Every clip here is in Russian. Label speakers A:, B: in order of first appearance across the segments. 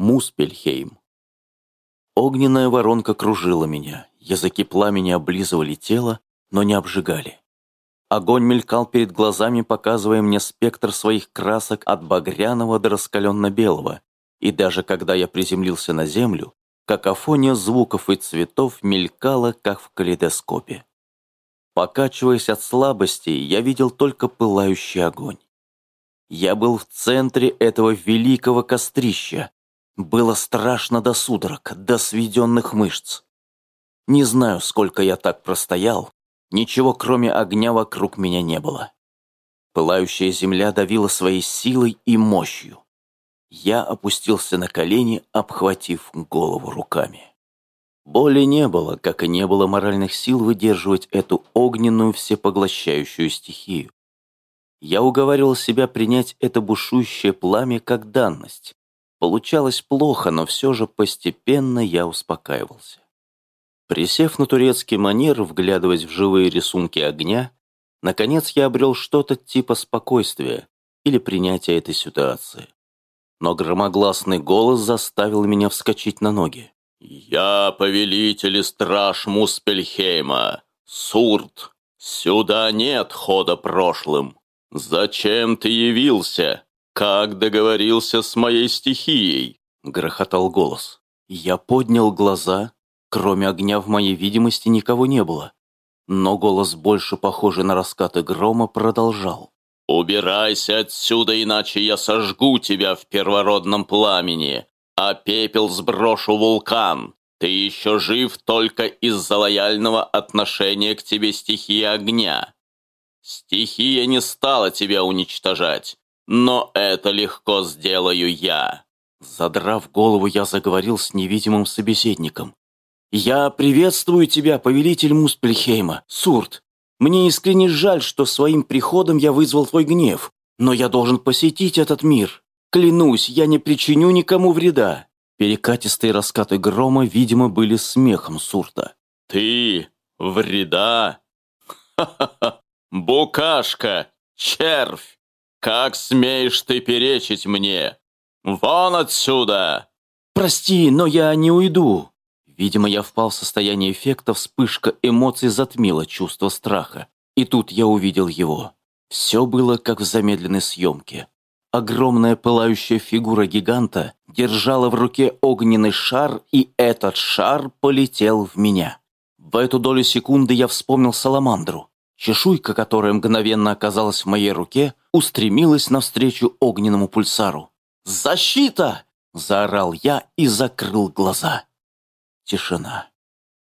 A: Муспельхейм. Огненная воронка кружила меня, языки пламени облизывали тело, но не обжигали. Огонь мелькал перед глазами, показывая мне спектр своих красок от багряного до раскаленно-белого, и даже когда я приземлился на землю, какофония звуков и цветов мелькала, как в калейдоскопе. Покачиваясь от слабости, я видел только пылающий огонь. Я был в центре этого великого кострища. Было страшно до судорог, до сведенных мышц. Не знаю, сколько я так простоял, ничего кроме огня вокруг меня не было. Пылающая земля давила своей силой и мощью. Я опустился на колени, обхватив голову руками. Боли не было, как и не было моральных сил выдерживать эту огненную всепоглощающую стихию. Я уговаривал себя принять это бушующее пламя как данность. Получалось плохо, но все же постепенно я успокаивался. Присев на турецкий манер, вглядываясь в живые рисунки огня, наконец я обрел что-то типа спокойствия или принятия этой ситуации. Но громогласный голос заставил меня вскочить на ноги. «Я повелитель и страж Муспельхейма, Сурт. Сюда нет хода прошлым. Зачем ты явился? Как договорился с моей стихией?» Грохотал голос. Я поднял глаза. Кроме огня в моей видимости никого не было. Но голос, больше похожий на раскаты грома, продолжал. «Убирайся отсюда, иначе я сожгу тебя в первородном пламени а пепел сброшу вулкан. Ты еще жив только из-за лояльного отношения к тебе стихии огня. Стихия не стала тебя уничтожать, но это легко сделаю я». Задрав голову, я заговорил с невидимым собеседником. «Я приветствую тебя, повелитель Муспельхейма, Сурт. Мне искренне жаль, что своим приходом я вызвал твой гнев, но я должен посетить этот мир. Клянусь, я не причиню никому вреда». Перекатистые раскаты грома, видимо, были смехом Сурта. «Ты? Вреда? Ха-ха-ха! Букашка! Червь! Как смеешь ты перечить мне? Вон отсюда!» «Прости, но я не уйду!» Видимо, я впал в состояние эффекта, вспышка эмоций затмила чувство страха. И тут я увидел его. Все было как в замедленной съемке. Огромная пылающая фигура гиганта держала в руке огненный шар, и этот шар полетел в меня. В эту долю секунды я вспомнил саламандру. Чешуйка, которая мгновенно оказалась в моей руке, устремилась навстречу огненному пульсару. «Защита!» – заорал я и закрыл глаза. Тишина.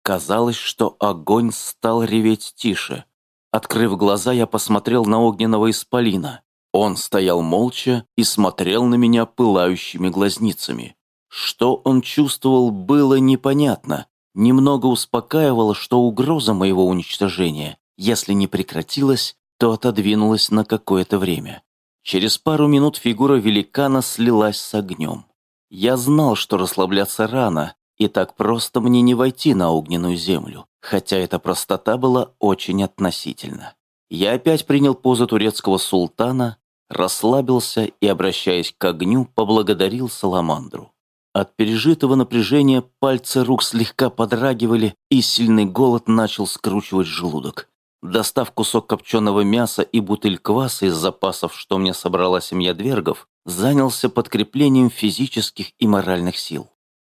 A: Казалось, что огонь стал реветь тише. Открыв глаза, я посмотрел на огненного исполина. Он стоял молча и смотрел на меня пылающими глазницами. Что он чувствовал, было непонятно. Немного успокаивало, что угроза моего уничтожения, если не прекратилась, то отодвинулась на какое-то время. Через пару минут фигура великана слилась с огнем. Я знал, что расслабляться рано, и так просто мне не войти на огненную землю, хотя эта простота была очень относительна. Я опять принял позу турецкого султана, расслабился и, обращаясь к огню, поблагодарил Саламандру. От пережитого напряжения пальцы рук слегка подрагивали, и сильный голод начал скручивать желудок. Достав кусок копченого мяса и бутыль кваса из запасов, что мне собрала семья двергов, занялся подкреплением физических и моральных сил.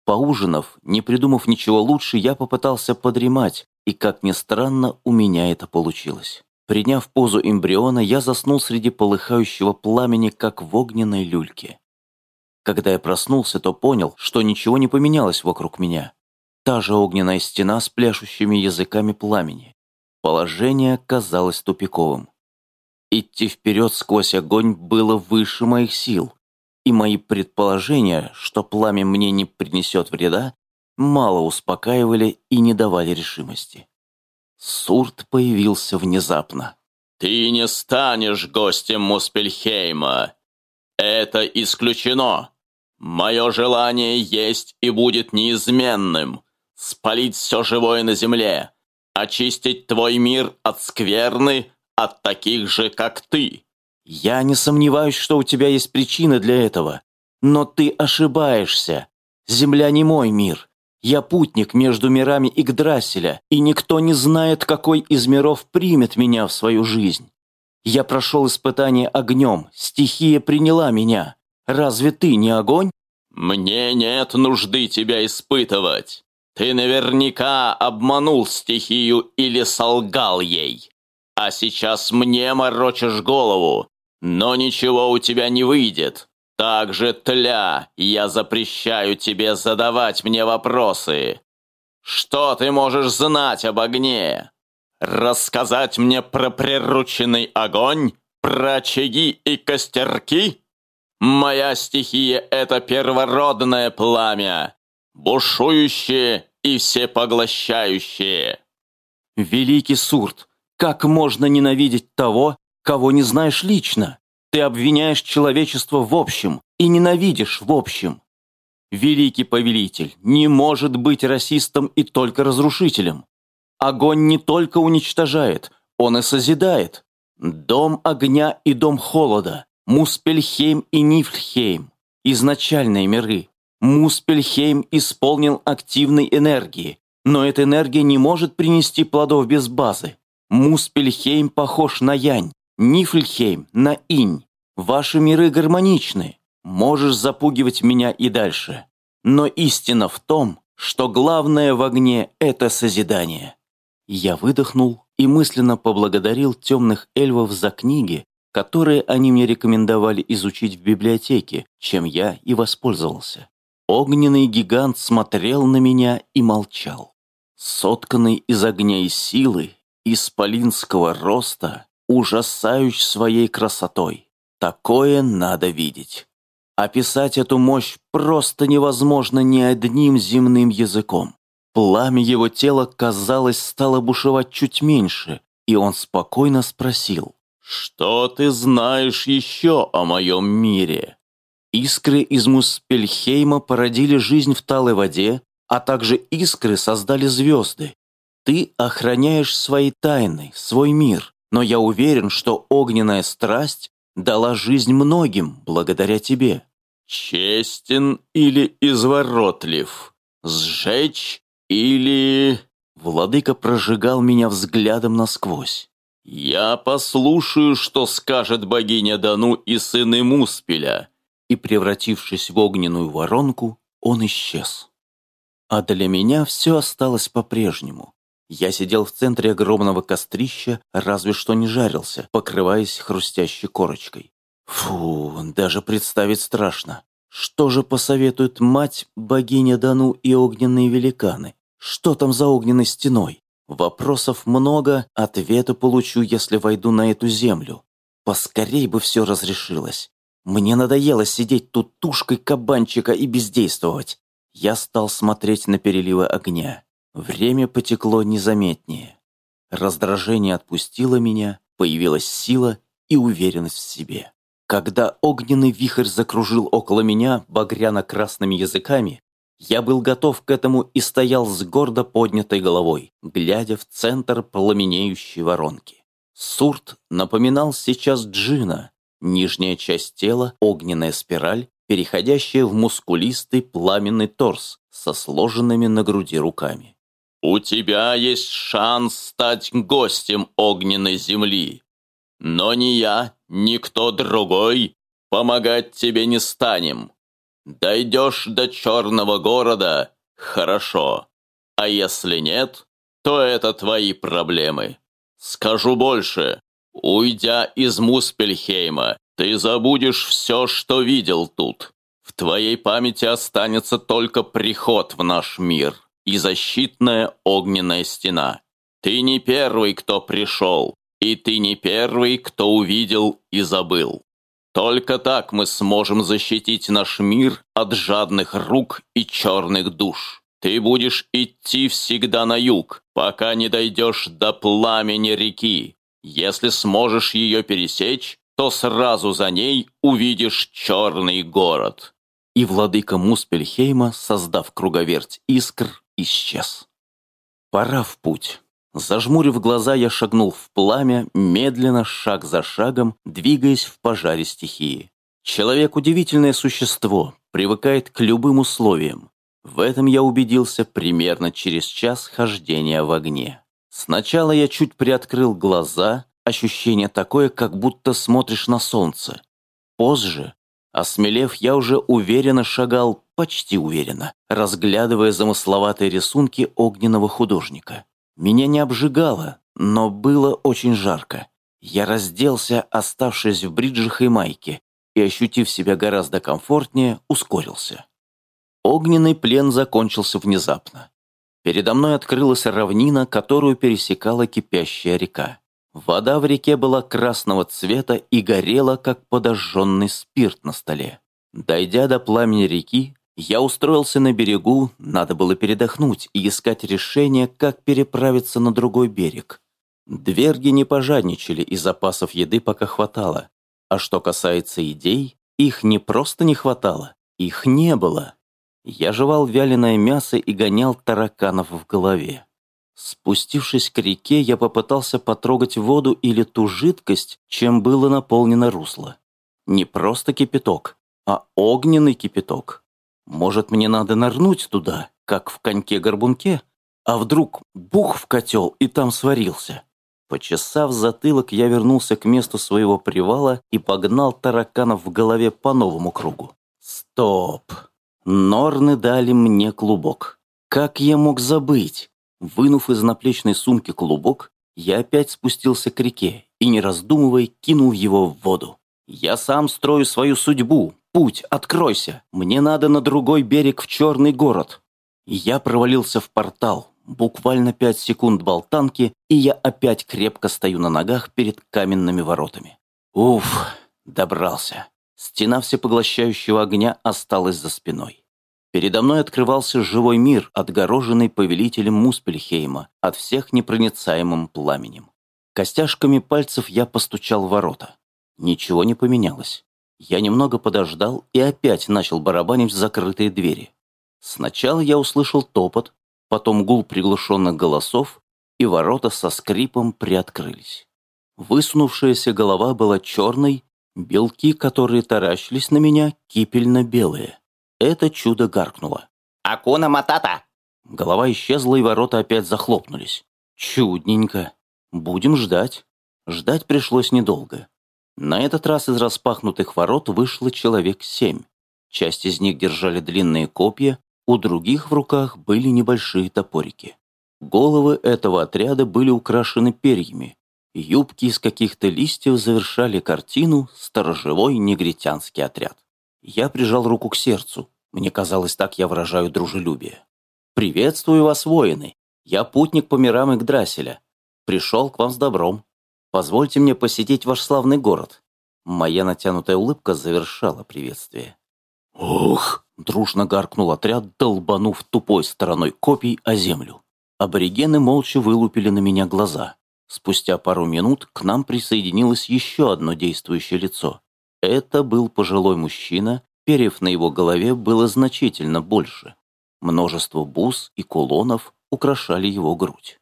A: Поужинав, не придумав ничего лучше, я попытался подремать, и, как ни странно, у меня это получилось. Приняв позу эмбриона, я заснул среди полыхающего пламени, как в огненной люльке. Когда я проснулся, то понял, что ничего не поменялось вокруг меня. Та же огненная стена с пляшущими языками пламени. Положение казалось тупиковым. Идти вперед сквозь огонь было выше моих сил, и мои предположения, что пламя мне не принесет вреда, мало успокаивали и не давали решимости. Сурт появился внезапно. «Ты не станешь гостем Муспельхейма. Это исключено. Мое желание есть и будет неизменным. Спалить все живое на земле. Очистить твой мир от скверны, от таких же, как ты». «Я не сомневаюсь, что у тебя есть причины для этого. Но ты ошибаешься. Земля не мой мир. Я путник между мирами Игдрасиля, и никто не знает, какой из миров примет меня в свою жизнь. Я прошел испытание огнем, стихия приняла меня. Разве ты не огонь?
B: Мне нет нужды тебя испытывать. Ты наверняка обманул стихию или солгал ей. А сейчас мне морочишь голову, но ничего у тебя не выйдет. Так же, Тля, я запрещаю тебе задавать мне вопросы. Что ты можешь знать об огне? Рассказать мне про прирученный огонь? Про очаги и костерки? Моя стихия — это первородное пламя, бушующее и всепоглощающее.
A: Великий Сурт, как можно ненавидеть того, кого не знаешь лично? Ты обвиняешь человечество в общем и ненавидишь в общем. Великий повелитель не может быть расистом и только разрушителем. Огонь не только уничтожает, он и созидает. Дом огня и дом холода, Муспельхейм и Нифльхейм – изначальные миры. Муспельхейм исполнен активной энергии, но эта энергия не может принести плодов без базы. Муспельхейм похож на янь, Нифльхейм на инь. Ваши миры гармоничны. Можешь запугивать меня и дальше. Но истина в том, что главное в огне – это созидание. Я выдохнул и мысленно поблагодарил темных эльвов за книги, которые они мне рекомендовали изучить в библиотеке, чем я и воспользовался. Огненный гигант смотрел на меня и молчал. Сотканный из огня и силы, исполинского роста, ужасающий своей красотой. Такое надо видеть. Описать эту мощь просто невозможно ни одним земным языком. Пламя его тела, казалось, стало бушевать чуть меньше, и он спокойно спросил.
B: «Что ты знаешь еще о моем мире?»
A: Искры из Муспельхейма породили жизнь в талой воде, а также искры создали звезды. Ты охраняешь свои тайны, свой мир, но я уверен, что огненная страсть дала жизнь многим благодаря тебе.
B: Честен или изворотлив? Сжечь или...»
A: Владыка прожигал меня взглядом насквозь.
B: «Я послушаю, что скажет богиня Дану и сыны Муспеля».
A: И, превратившись в огненную воронку, он исчез. А для меня все осталось по-прежнему. Я сидел в центре огромного кострища, разве что не жарился, покрываясь хрустящей корочкой. Фу, даже представить страшно. Что же посоветует мать, богиня Дану и огненные великаны? Что там за огненной стеной? Вопросов много, ответы получу, если войду на эту землю. Поскорей бы все разрешилось. Мне надоело сидеть тут тушкой кабанчика и бездействовать. Я стал смотреть на переливы огня. Время потекло незаметнее. Раздражение отпустило меня, появилась сила и уверенность в себе. Когда огненный вихрь закружил около меня багряно-красными языками, я был готов к этому и стоял с гордо поднятой головой, глядя в центр пламенеющей воронки. Сурт напоминал сейчас джина, нижняя часть тела – огненная спираль, переходящая в мускулистый пламенный торс со сложенными на груди руками.
B: «У тебя есть шанс стать гостем огненной земли, но ни я, ни кто другой помогать тебе не станем. Дойдешь до черного города – хорошо. А если нет, то это твои проблемы. Скажу больше. Уйдя из Муспельхейма, ты забудешь все, что видел тут. В твоей памяти останется только приход в наш мир и защитная огненная стена. Ты не первый, кто пришел, и ты не первый, кто увидел и забыл. Только так мы сможем защитить наш мир от жадных рук и черных душ. Ты будешь идти всегда на юг, пока не дойдешь до пламени реки. Если сможешь ее пересечь, то сразу за ней увидишь черный город».
A: И владыка Муспельхейма, создав круговерть искр, исчез. Пора в путь. Зажмурив глаза, я шагнул в пламя, медленно, шаг за шагом, двигаясь в пожаре стихии. Человек – удивительное существо, привыкает к любым условиям. В этом я убедился примерно через час хождения в огне. Сначала я чуть приоткрыл глаза, ощущение такое, как будто смотришь на солнце. Позже, осмелев, я уже уверенно шагал, почти уверенно, разглядывая замысловатые рисунки огненного художника. Меня не обжигало, но было очень жарко. Я разделся, оставшись в бриджах и майке, и, ощутив себя гораздо комфортнее, ускорился. Огненный плен закончился внезапно. Передо мной открылась равнина, которую пересекала кипящая река. Вода в реке была красного цвета и горела, как подожженный спирт на столе. Дойдя до пламени реки, я устроился на берегу, надо было передохнуть и искать решение, как переправиться на другой берег. Дверги не пожадничали, и запасов еды пока хватало. А что касается идей, их не просто не хватало, их не было. Я жевал вяленое мясо и гонял тараканов в голове. Спустившись к реке, я попытался потрогать воду или ту жидкость, чем было наполнено русло. Не просто кипяток, а огненный кипяток. Может, мне надо нырнуть туда, как в коньке-горбунке? А вдруг бух в котел и там сварился? Почесав затылок, я вернулся к месту своего привала и погнал тараканов в голове по новому кругу. Стоп! Норны дали мне клубок. Как я мог забыть? Вынув из наплечной сумки клубок, я опять спустился к реке и, не раздумывая, кинул его в воду. Я сам строю свою судьбу. Путь, откройся. Мне надо на другой берег в черный город. Я провалился в портал, Буквально пять секунд болтанки, и я опять крепко стою на ногах перед каменными воротами. Уф, добрался. Стена всепоглощающего огня осталась за спиной. Передо мной открывался живой мир, отгороженный повелителем Муспельхейма от всех непроницаемым пламенем. Костяшками пальцев я постучал в ворота. Ничего не поменялось. Я немного подождал и опять начал барабанить в закрытые двери. Сначала я услышал топот, потом гул приглушенных голосов, и ворота со скрипом приоткрылись. Высунувшаяся голова была черной, белки, которые таращились на меня, кипельно-белые. Это чудо гаркнуло.
C: «Акуна Матата!»
A: Голова исчезла, и ворота опять захлопнулись. Чудненько. Будем ждать. Ждать пришлось недолго. На этот раз из распахнутых ворот вышло человек семь. Часть из них держали длинные копья, у других в руках были небольшие топорики. Головы этого отряда были украшены перьями. Юбки из каких-то листьев завершали картину «Сторожевой негритянский отряд». Я прижал руку к сердцу. Мне казалось, так я выражаю дружелюбие. «Приветствую вас, воины! Я путник по мирам Игдрасиля. Пришел к вам с добром. Позвольте мне посетить ваш славный город». Моя натянутая улыбка завершала приветствие. «Ух!» Дружно гаркнул отряд, долбанув тупой стороной копий о землю. Аборигены молча вылупили на меня глаза. Спустя пару минут к нам присоединилось еще одно действующее лицо. Это был пожилой мужчина, перьев на его голове было значительно больше. Множество бус и кулонов украшали его грудь.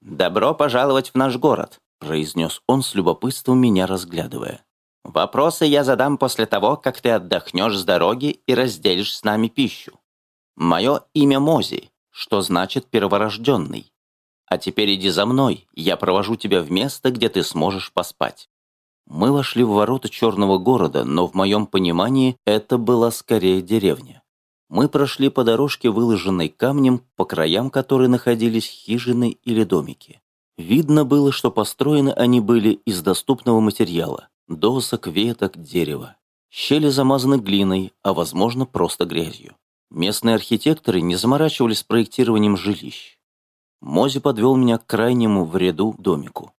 C: «Добро пожаловать в наш город», —
A: произнес он с любопытством меня разглядывая.
C: Вопросы я задам после того, как ты отдохнешь с дороги и разделишь с нами пищу. Мое имя Мози, что значит перворожденный. А теперь иди за мной, я провожу тебя в место, где ты сможешь поспать.
A: Мы вошли в ворота черного города, но в моем понимании это была скорее деревня. Мы прошли по дорожке, выложенной камнем, по краям которой находились хижины или домики. Видно было, что построены они были из доступного материала досок, веток, дерева. Щели замазаны глиной, а возможно просто грязью. Местные архитекторы не заморачивались проектированием жилищ. Мози подвел меня к крайнему в ряду домику.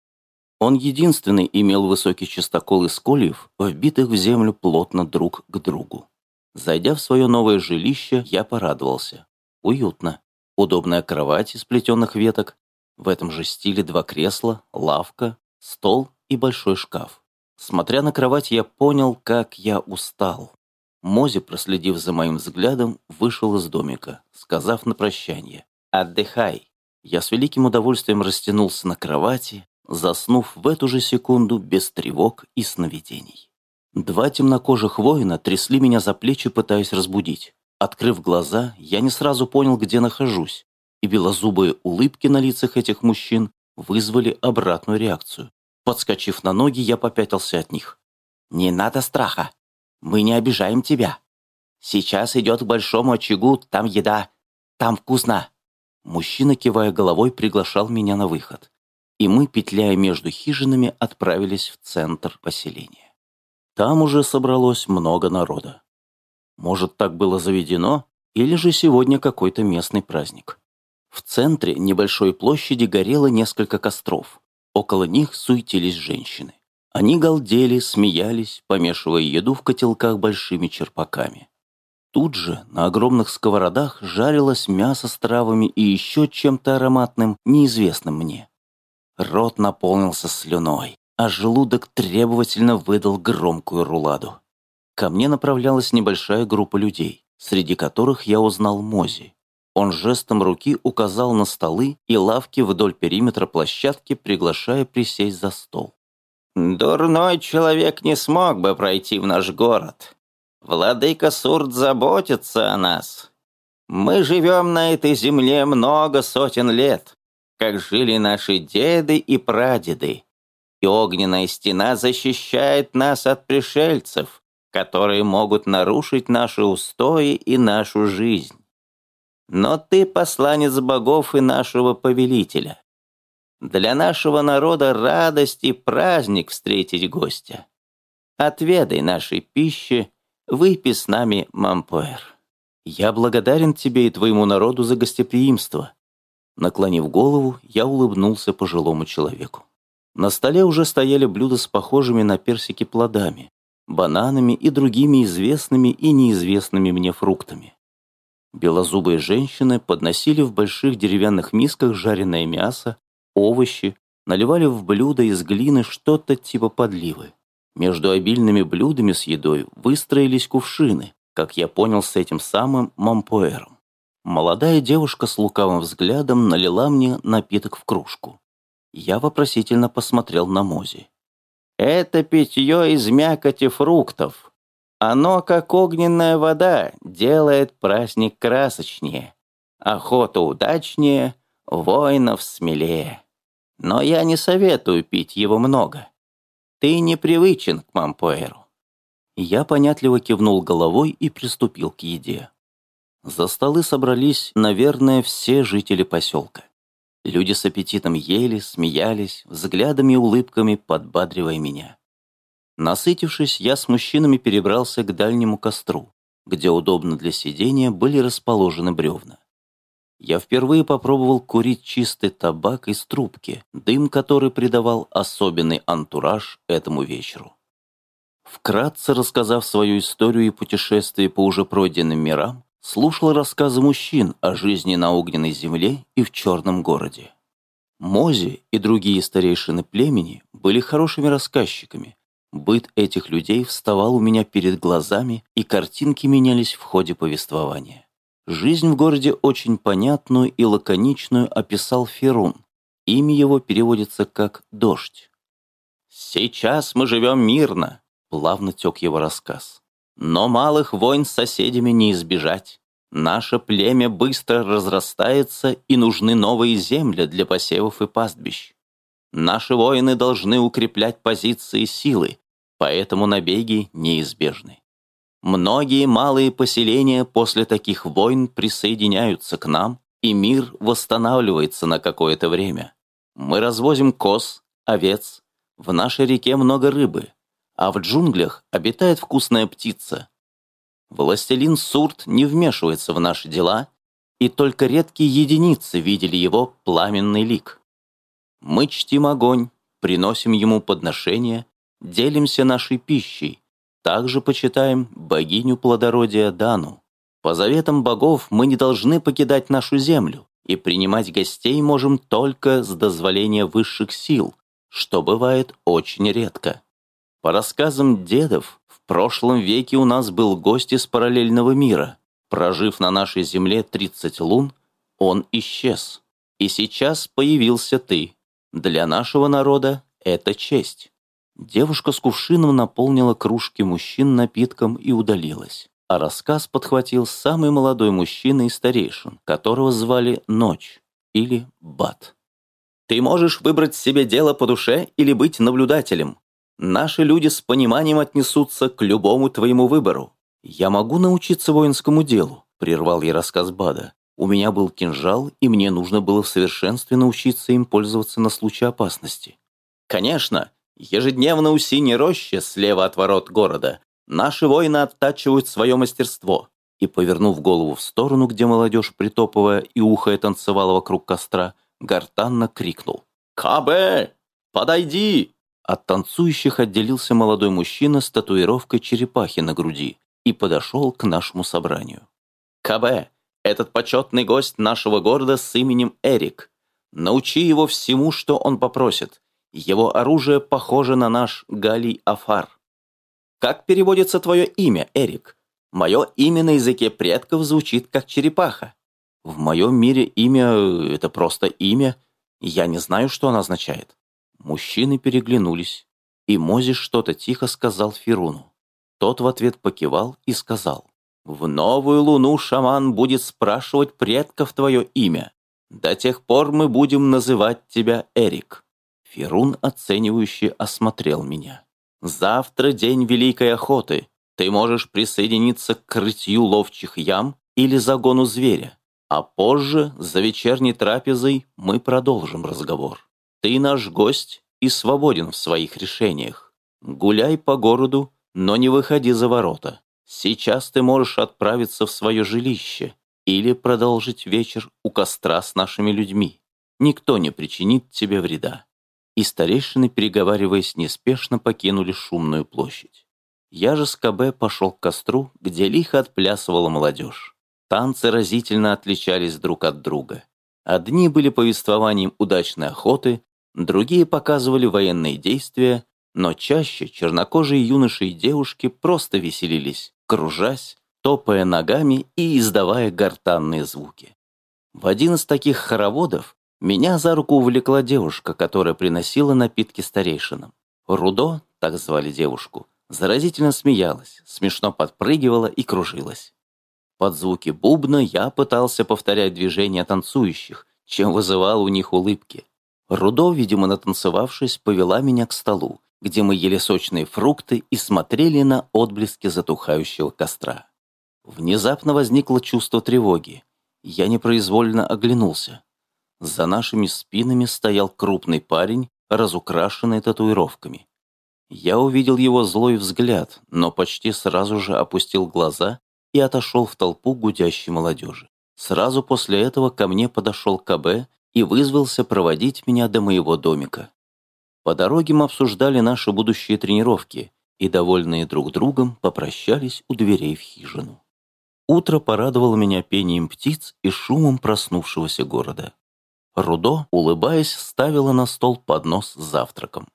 A: Он единственный имел высокий частокол из кольев, вбитых в землю плотно друг к другу. Зайдя в свое новое жилище, я порадовался. Уютно. Удобная кровать из плетеных веток, в этом же стиле два кресла, лавка, стол и большой шкаф. Смотря на кровать, я понял, как я устал. Мози, проследив за моим взглядом, вышел из домика, сказав на прощание «Отдыхай». Я с великим удовольствием растянулся на кровати, заснув в эту же секунду без тревог и сновидений. Два темнокожих воина трясли меня за плечи, пытаясь разбудить. Открыв глаза, я не сразу понял, где нахожусь, и белозубые улыбки на лицах этих мужчин вызвали обратную реакцию. Подскочив на ноги, я попятился от них. «Не надо страха. Мы не обижаем тебя. Сейчас идет к большому очагу, там еда, там вкусно». Мужчина, кивая головой, приглашал меня на выход. И мы, петляя между хижинами, отправились в центр поселения. Там уже собралось много народа. Может, так было заведено, или же сегодня какой-то местный праздник. В центре небольшой площади горело несколько костров. Около них суетились женщины. Они галдели, смеялись, помешивая еду в котелках большими черпаками. Тут же на огромных сковородах жарилось мясо с травами и еще чем-то ароматным, неизвестным мне. Рот наполнился слюной, а желудок требовательно выдал громкую руладу. Ко мне направлялась небольшая группа людей, среди которых я узнал Мози. Он жестом руки указал на столы и лавки вдоль периметра площадки, приглашая присесть за стол. «Дурной человек не смог бы пройти в наш город. Владыка Сурд заботится о нас. Мы живем на этой земле много сотен лет, как жили наши деды и прадеды. И огненная стена защищает нас от пришельцев, которые могут нарушить наши устои и нашу жизнь. Но ты посланец богов и нашего повелителя. Для нашего народа радость и праздник встретить гостя. Отведай нашей пищи Выпей с нами, Мампуэр. Я благодарен тебе и твоему народу за гостеприимство. Наклонив голову, я улыбнулся пожилому человеку. На столе уже стояли блюда с похожими на персики плодами, бананами и другими известными и неизвестными мне фруктами. Белозубые женщины подносили в больших деревянных мисках жареное мясо, овощи, наливали в блюда из глины что-то типа подливы. Между обильными блюдами с едой выстроились кувшины, как я понял с этим самым мампуэром. Молодая девушка с лукавым взглядом налила мне напиток в кружку. Я вопросительно посмотрел на Мози. «Это питье из мякоти фруктов. Оно, как огненная вода, делает праздник красочнее, охоту удачнее, воинов смелее. Но я не советую пить его много. Ты непривычен к Мампуэру». Я понятливо кивнул головой и приступил к еде. За столы собрались, наверное, все жители поселка. Люди с аппетитом ели, смеялись, взглядами и улыбками подбадривая меня. Насытившись, я с мужчинами перебрался к дальнему костру, где удобно для сидения были расположены бревна я впервые попробовал курить чистый табак из трубки, дым который придавал особенный антураж этому вечеру. Вкратце рассказав свою историю и путешествие по уже пройденным мирам, слушал рассказы мужчин о жизни на огненной земле и в черном городе. Мози и другие старейшины племени были хорошими рассказчиками. Быт этих людей вставал у меня перед глазами, и картинки менялись в ходе повествования. Жизнь в городе очень понятную и лаконичную описал Ферун. Имя его переводится как «дождь». «Сейчас мы живем мирно», — плавно тек его рассказ. «Но малых войн с соседями не избежать. Наше племя быстро разрастается, и нужны новые земли для посевов и пастбищ. Наши воины должны укреплять позиции силы, поэтому набеги неизбежны. Многие малые поселения после таких войн присоединяются к нам, и мир восстанавливается на какое-то время. Мы развозим коз, овец, в нашей реке много рыбы, а в джунглях обитает вкусная птица. Властелин Сурт не вмешивается в наши дела, и только редкие единицы видели его пламенный лик. Мы чтим огонь, приносим ему подношения, делимся нашей пищей, также почитаем богиню плодородия Дану. По заветам богов мы не должны покидать нашу землю, и принимать гостей можем только с дозволения высших сил, что бывает очень редко. По рассказам дедов, в прошлом веке у нас был гость из параллельного мира. Прожив на нашей земле 30 лун, он исчез. И сейчас появился ты. Для нашего народа это честь. Девушка с кувшином наполнила кружки мужчин напитком и удалилась. А рассказ подхватил самый молодой мужчина из старейшин, которого звали Ночь или Бат. «Ты можешь выбрать себе дело по душе или быть наблюдателем. Наши люди с пониманием отнесутся к любому твоему выбору. Я могу научиться воинскому делу», — прервал я рассказ Бада. «У меня был кинжал, и мне нужно было в совершенстве научиться им пользоваться на случай опасности». «Конечно, Ежедневно у синей рощи, слева от ворот города, наши воины оттачивают свое мастерство. И, повернув голову в сторону, где молодежь, притопывая и ухая, танцевала вокруг костра, гортанно крикнул. «Кабе! Подойди!» От танцующих отделился молодой мужчина с татуировкой черепахи на груди и подошел к нашему собранию. «Кабе, этот почетный гость нашего города с именем Эрик. Научи его всему, что он попросит, его оружие похоже на наш Галий Афар. Как переводится твое имя, Эрик? Мое имя на языке предков звучит как черепаха. В моем мире имя — это просто имя. Я не знаю, что оно означает. Мужчины переглянулись, и Мози что-то тихо сказал Фируну. Тот в ответ покивал и сказал, «В новую луну шаман будет спрашивать предков твое имя. До тех пор мы будем называть тебя Эрик». Ферун оценивающе осмотрел меня. «Завтра день Великой Охоты. Ты можешь присоединиться к крытью ловчих ям или загону зверя. А позже, за вечерней трапезой, мы продолжим разговор. Ты наш гость и свободен в своих решениях. Гуляй по городу, но не выходи за ворота. Сейчас ты можешь отправиться в свое жилище или продолжить вечер у костра с нашими людьми. Никто не причинит тебе вреда и старейшины, переговариваясь неспешно, покинули шумную площадь. Я же с КБ пошел к костру, где лихо отплясывала молодежь. Танцы разительно отличались друг от друга. Одни были повествованием удачной охоты, другие показывали военные действия, но чаще чернокожие юноши и девушки просто веселились, кружась, топая ногами и издавая гортанные звуки. В один из таких хороводов меня за руку увлекла девушка, которая приносила напитки старейшинам. Рудо, так звали девушку, заразительно смеялась, смешно подпрыгивала и кружилась. Под звуки бубна я пытался повторять движения танцующих, чем вызывал у них улыбки. Рудо, видимо, натанцевавшись, повела меня к столу, где мы ели сочные фрукты и смотрели на отблески затухающего костра. Внезапно возникло чувство тревоги. Я непроизвольно оглянулся. За нашими спинами стоял крупный парень, разукрашенный татуировками. Я увидел его злой взгляд, но почти сразу же опустил глаза и отошел в толпу гудящей молодежи. Сразу после этого ко мне подошел КБ и вызвался проводить меня до моего домика. По дороге мы обсуждали наши будущие тренировки и, довольные друг другом, попрощались у дверей в хижину. Утро порадовало меня пением птиц и шумом проснувшегося города. Рудо, улыбаясь, ставила на стол поднос с завтраком.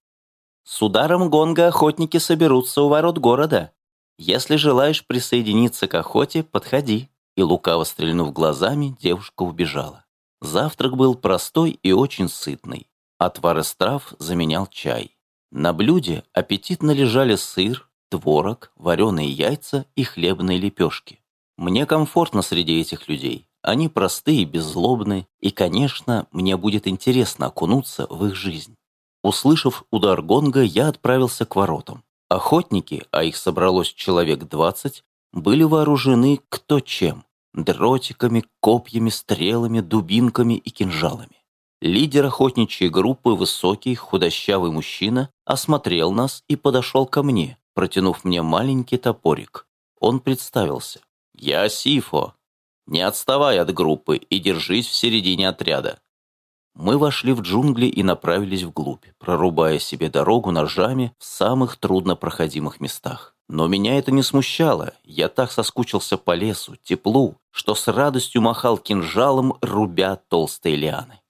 A: «С ударом гонга охотники соберутся у ворот города. Если желаешь присоединиться к охоте, подходи». И лукаво стрельнув глазами, девушка убежала. Завтрак был простой и очень сытный. Отвар из трав заменял чай. На блюде аппетитно лежали сыр, творог, вареные яйца и хлебные лепешки. Мне комфортно среди этих людей. Они простые, беззлобны, и, конечно, мне будет интересно окунуться в их жизнь. Услышав удар гонга, я отправился к воротам. Охотники, а их собралось человек двадцать, были вооружены кто чем – дротиками, копьями, стрелами, дубинками и кинжалами. Лидер охотничьей группы, высокий, худощавый мужчина, осмотрел нас и подошел ко мне, протянув мне маленький топорик. Он представился. «Я Сифо, не отставай от группы и держись в середине отряда. Мы вошли в джунгли и направились вглубь, прорубая себе дорогу ножами в самых труднопроходимых местах. Но меня это не смущало. Я так соскучился по лесу, теплу, что с радостью махал кинжалом, рубя толстые лианы.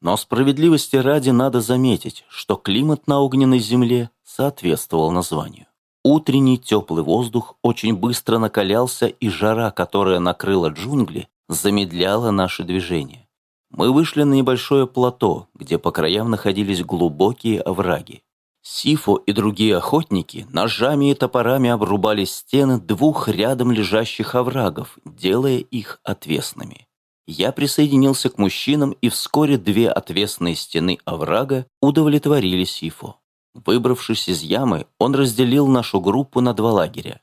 A: Но справедливости ради надо заметить, что климат на огненной земле соответствовал названию. Утренний теплый воздух очень быстро накалялся, и жара, которая накрыла джунгли, замедляла наше движение. Мы вышли на небольшое плато, где по краям находились глубокие овраги. Сифо и другие охотники ножами и топорами обрубали стены двух рядом лежащих оврагов, делая их отвесными. Я присоединился к мужчинам, и вскоре две отвесные стены оврага удовлетворили Сифо. Выбравшись из ямы, он разделил нашу группу на два лагеря.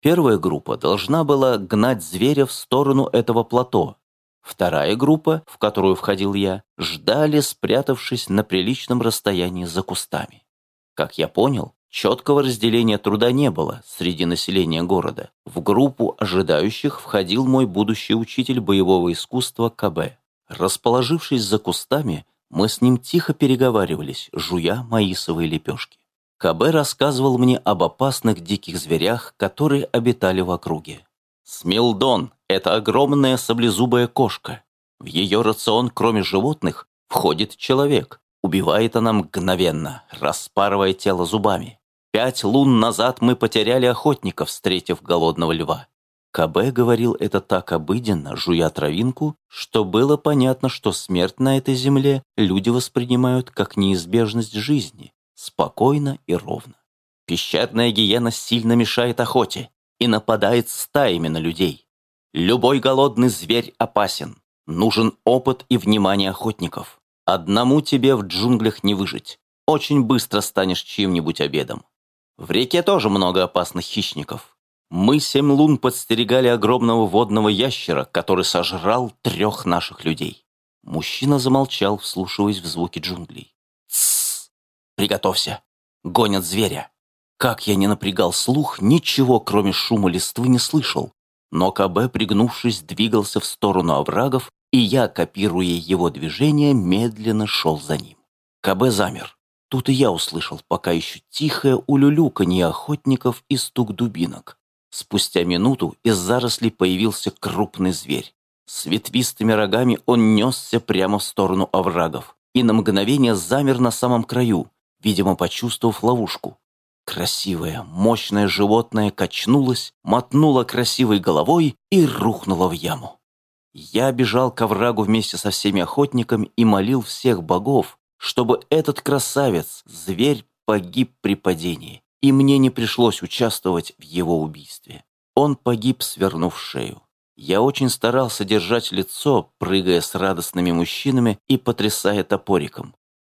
A: Первая группа должна была гнать зверя в сторону этого плато. Вторая группа, в которую входил я, ждали, спрятавшись на приличном расстоянии за кустами. Как я понял, четкого разделения труда не было среди населения города. В группу ожидающих входил мой будущий учитель боевого искусства КБ. Расположившись за кустами, мы с ним тихо переговаривались, жуя маисовые лепешки. КБ рассказывал мне об опасных диких зверях, которые обитали в округе. Смелдон – это огромная саблезубая кошка. В ее рацион, кроме животных, входит человек. Убивает она мгновенно, распарывая тело зубами. Пять лун назад мы потеряли охотников, встретив голодного льва. КБ говорил это так обыденно, жуя травинку, что было понятно, что смерть на этой земле люди воспринимают как неизбежность жизни, спокойно и ровно. Пещерная гиена сильно мешает охоте и нападает стаями на людей. Любой голодный зверь опасен. Нужен опыт и внимание охотников. Одному тебе в джунглях не выжить. Очень быстро станешь чьим-нибудь обедом. В реке тоже много опасных хищников. Мы семь лун подстерегали огромного водного ящера, который сожрал трех наших людей. Мужчина замолчал, вслушиваясь в звуки джунглей. «Тссс! Приготовься! Гонят зверя!» Как я не напрягал слух, ничего, кроме шума листвы, не слышал. Но КБ, пригнувшись, двигался в сторону оврагов, и я, копируя его движение, медленно шел за ним. КБ замер. Тут и я услышал пока еще тихое улюлюканье охотников и стук дубинок. Спустя минуту из зарослей появился крупный зверь. С ветвистыми рогами он несся прямо в сторону оврагов и на мгновение замер на самом краю, видимо, почувствовав ловушку. Красивое, мощное животное качнулось, мотнуло красивой головой и рухнуло в яму. Я бежал к оврагу вместе со всеми охотниками и молил всех богов, чтобы этот красавец, зверь, погиб при падении, и мне не пришлось участвовать в его убийстве. Он погиб, свернув шею. Я очень старался держать лицо, прыгая с радостными мужчинами и потрясая топориком.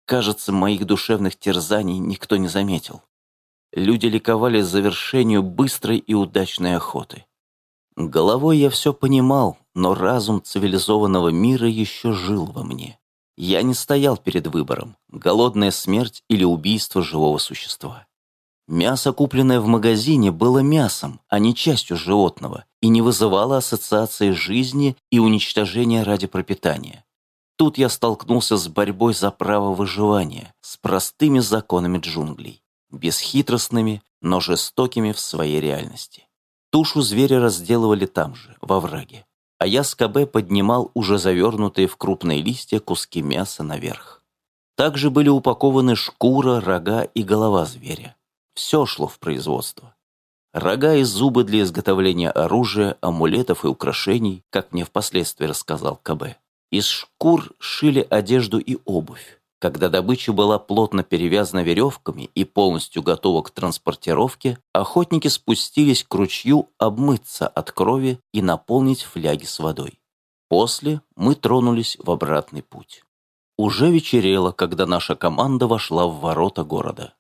A: Кажется, моих душевных терзаний никто не заметил. Люди ликовали завершению быстрой и удачной охоты. Головой я все понимал, но разум цивилизованного мира еще жил во мне. Я не стоял перед выбором – голодная смерть или убийство живого существа. Мясо, купленное в магазине, было мясом, а не частью животного, и не вызывало ассоциации жизни и уничтожения ради пропитания. Тут я столкнулся с борьбой за право выживания, с простыми законами джунглей, бесхитростными, но жестокими в своей реальности. Тушу зверя разделывали там же, во враге, а я с КБ поднимал уже завернутые в крупные листья куски мяса наверх. Также были упакованы шкура, рога и голова зверя. Все шло в производство. Рога и зубы для изготовления оружия, амулетов и украшений, как мне впоследствии рассказал КБ. Из шкур шили одежду и обувь. Когда добыча была плотно перевязана веревками и полностью готова к транспортировке, охотники спустились к ручью обмыться от крови и наполнить фляги с водой. После мы тронулись в обратный путь. Уже вечерело, когда наша команда вошла в ворота города.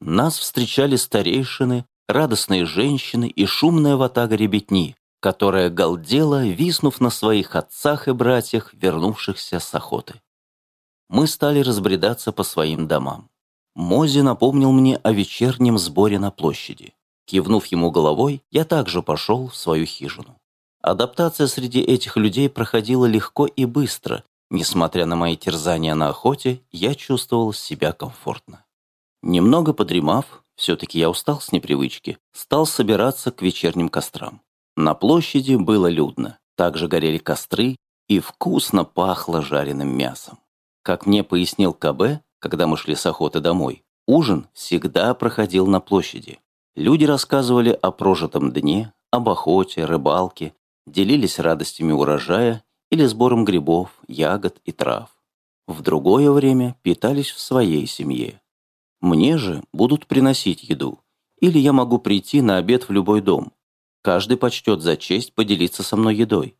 A: Нас встречали старейшины, радостные женщины и шумная ватага ребятни, которая галдела, виснув на своих отцах и братьях, вернувшихся с охоты мы стали разбредаться по своим домам. Мози напомнил мне о вечернем сборе на площади. Кивнув ему головой, я также пошел в свою хижину. Адаптация среди этих людей проходила легко и быстро. Несмотря на мои терзания на охоте, я чувствовал себя комфортно. Немного подремав, все-таки я устал с непривычки, стал собираться к вечерним кострам. На площади было людно, также горели костры и вкусно пахло жареным мясом. Как мне пояснил КБ, когда мы шли с охоты домой, ужин всегда проходил на площади. Люди рассказывали о прожитом дне, об охоте, рыбалке, делились радостями урожая или сбором грибов, ягод и трав. В другое время питались в своей семье.
C: Мне же будут приносить еду. Или я могу прийти на обед в любой дом. Каждый почтет за честь поделиться со мной едой.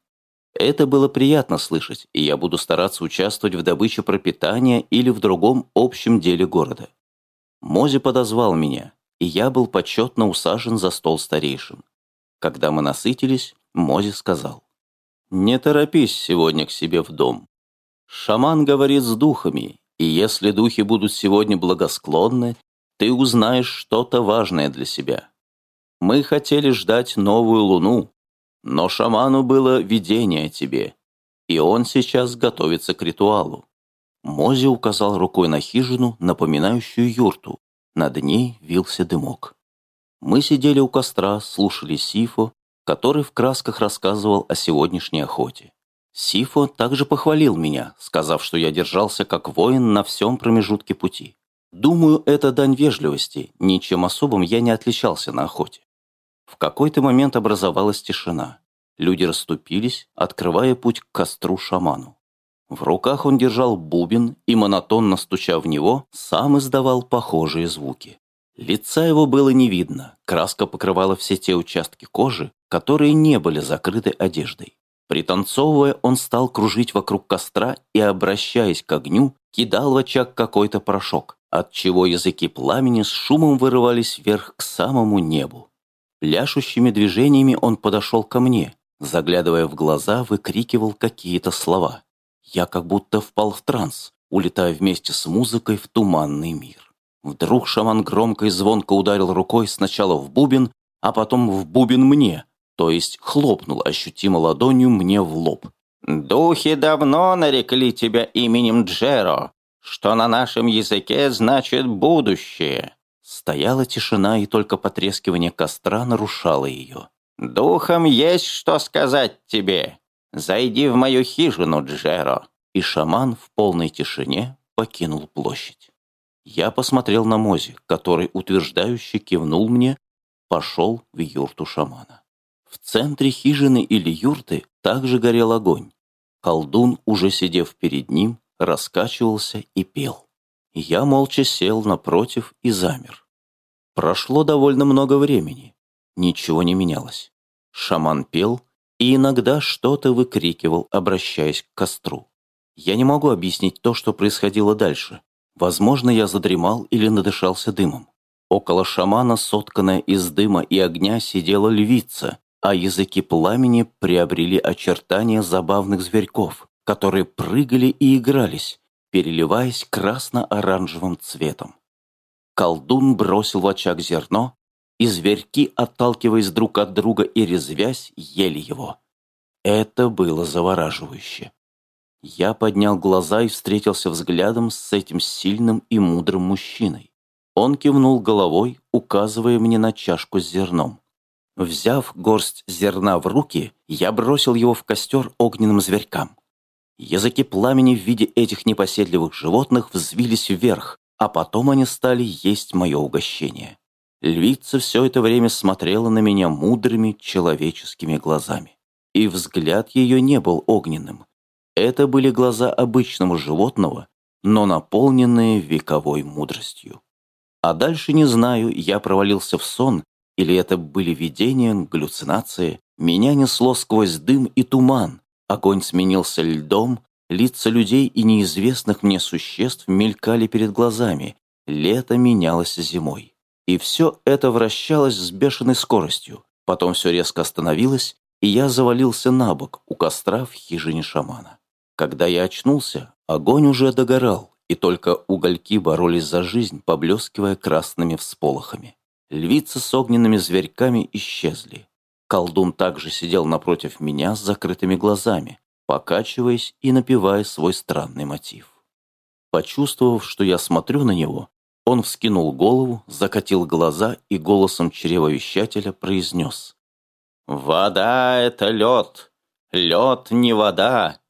C: Это было приятно слышать, и я буду стараться участвовать в добыче пропитания или в другом общем деле города. Мози подозвал меня, и я был почетно усажен за стол старейшин. Когда мы насытились, Мози сказал, «Не торопись сегодня к себе в дом. Шаман говорит с духами, и если духи будут сегодня благосклонны, ты узнаешь что-то важное для себя. Мы хотели ждать новую луну, но шаману было видение тебе, и он сейчас готовится к ритуалу. Мози указал рукой на хижину, напоминающую юрту. Над ней вился дымок. Мы сидели у костра, слушали Сифо, который в красках рассказывал о сегодняшней охоте. Сифо также похвалил меня, сказав, что я держался как воин на всем промежутке пути. Думаю, это дань вежливости, ничем особым я не отличался на охоте. В какой-то момент образовалась тишина. Люди расступились, открывая путь к костру шаману. В руках он держал бубен и, монотонно стуча в него, сам издавал похожие звуки. Лица его было не видно, краска покрывала все те участки кожи, которые не были закрыты одеждой. Пританцовывая, он стал кружить вокруг костра и, обращаясь к огню, кидал в очаг какой-то порошок, от чего языки пламени с шумом вырывались вверх к самому небу. Пляшущими движениями он подошел ко мне, заглядывая в глаза, выкрикивал какие-то слова. Я как будто впал в транс, улетая вместе с музыкой в туманный мир. Вдруг шаман громко и звонко ударил рукой сначала в бубен, а потом в бубен мне, то есть хлопнул ощутимо ладонью мне в лоб. «Духи давно нарекли тебя именем Джеро, что на нашем языке значит «будущее». Стояла тишина, и только потрескивание костра нарушало ее. «Духом есть что сказать тебе. Зайди в мою хижину, Джеро». И шаман в полной тишине покинул площадь. Я посмотрел на Мози, который утверждающе кивнул мне, пошел в юрту шамана. В центре хижины или юрты также горел огонь. Колдун, уже сидев перед ним, раскачивался и пел. Я молча сел напротив и замер. Прошло довольно много времени. Ничего не менялось. Шаман пел и иногда что-то выкрикивал, обращаясь к костру. Я не могу объяснить то, что происходило дальше. Возможно, я задремал или надышался дымом. Около шамана, сотканная из дыма и огня, сидела львица, а языки пламени приобрели очертания забавных зверьков, которые прыгали и игрались, переливаясь красно-оранжевым цветом. Колдун бросил в очаг зерно, и зверьки, отталкиваясь друг от друга и резвясь, ели его. Это было завораживающе. Я поднял глаза и встретился взглядом с этим сильным и мудрым мужчиной. Он кивнул головой, указывая мне на чашку с зерном. Взяв горсть зерна в руки, я бросил его в костер огненным зверькам. Языки пламени в виде этих непоседливых животных взвились вверх, а потом они стали есть мое угощение. Львица все это время смотрела на меня мудрыми человеческими глазами. И взгляд ее не был огненным. Это были глаза обычного животного, но наполненные вековой мудростью. А дальше не знаю, я провалился в сон или это были видения, галлюцинации? Меня несло сквозь дым и туман. Огонь сменился льдом, лица людей и неизвестных мне существ мелькали перед глазами. Лето менялось зимой. И все это вращалось с бешеной скоростью. Потом все резко остановилось, и я завалился на бок у костра в хижине шамана. Когда я очнулся, огонь уже догорал, и только угольки боролись за жизнь, поблескивая красными всполохами. Львицы с огненными зверьками исчезли. Колдун также сидел напротив меня с закрытыми глазами, покачиваясь и напевая свой странный мотив. Почувствовав, что я смотрю на него, он вскинул голову, закатил глаза и голосом чревовещателя произнес. «Вода — это лед, лед не вода.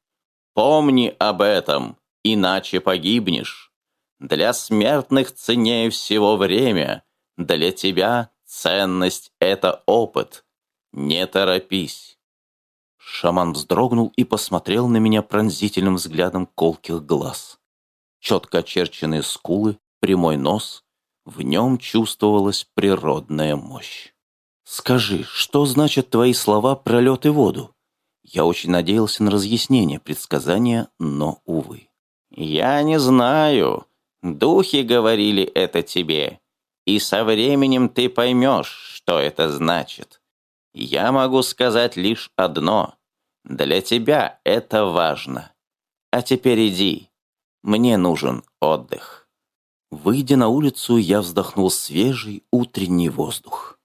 C: Помни об этом, иначе погибнешь. Для смертных ценнее всего время, для тебя ценность — это опыт. Не торопись. Шаман вздрогнул и посмотрел на меня пронзительным взглядом колких глаз. Четко очерченные скулы, прямой нос,
A: В нем чувствовалась природная мощь. «Скажи, что значат твои слова про лед и воду?» Я очень надеялся на разъяснение предсказания, но, увы.
C: «Я не знаю. Духи говорили это тебе. И со временем ты поймешь, что это значит. Я могу сказать лишь одно. Для тебя это важно. А теперь иди. Мне нужен отдых».
A: Выйдя на улицу, я вздохнул свежий утренний воздух.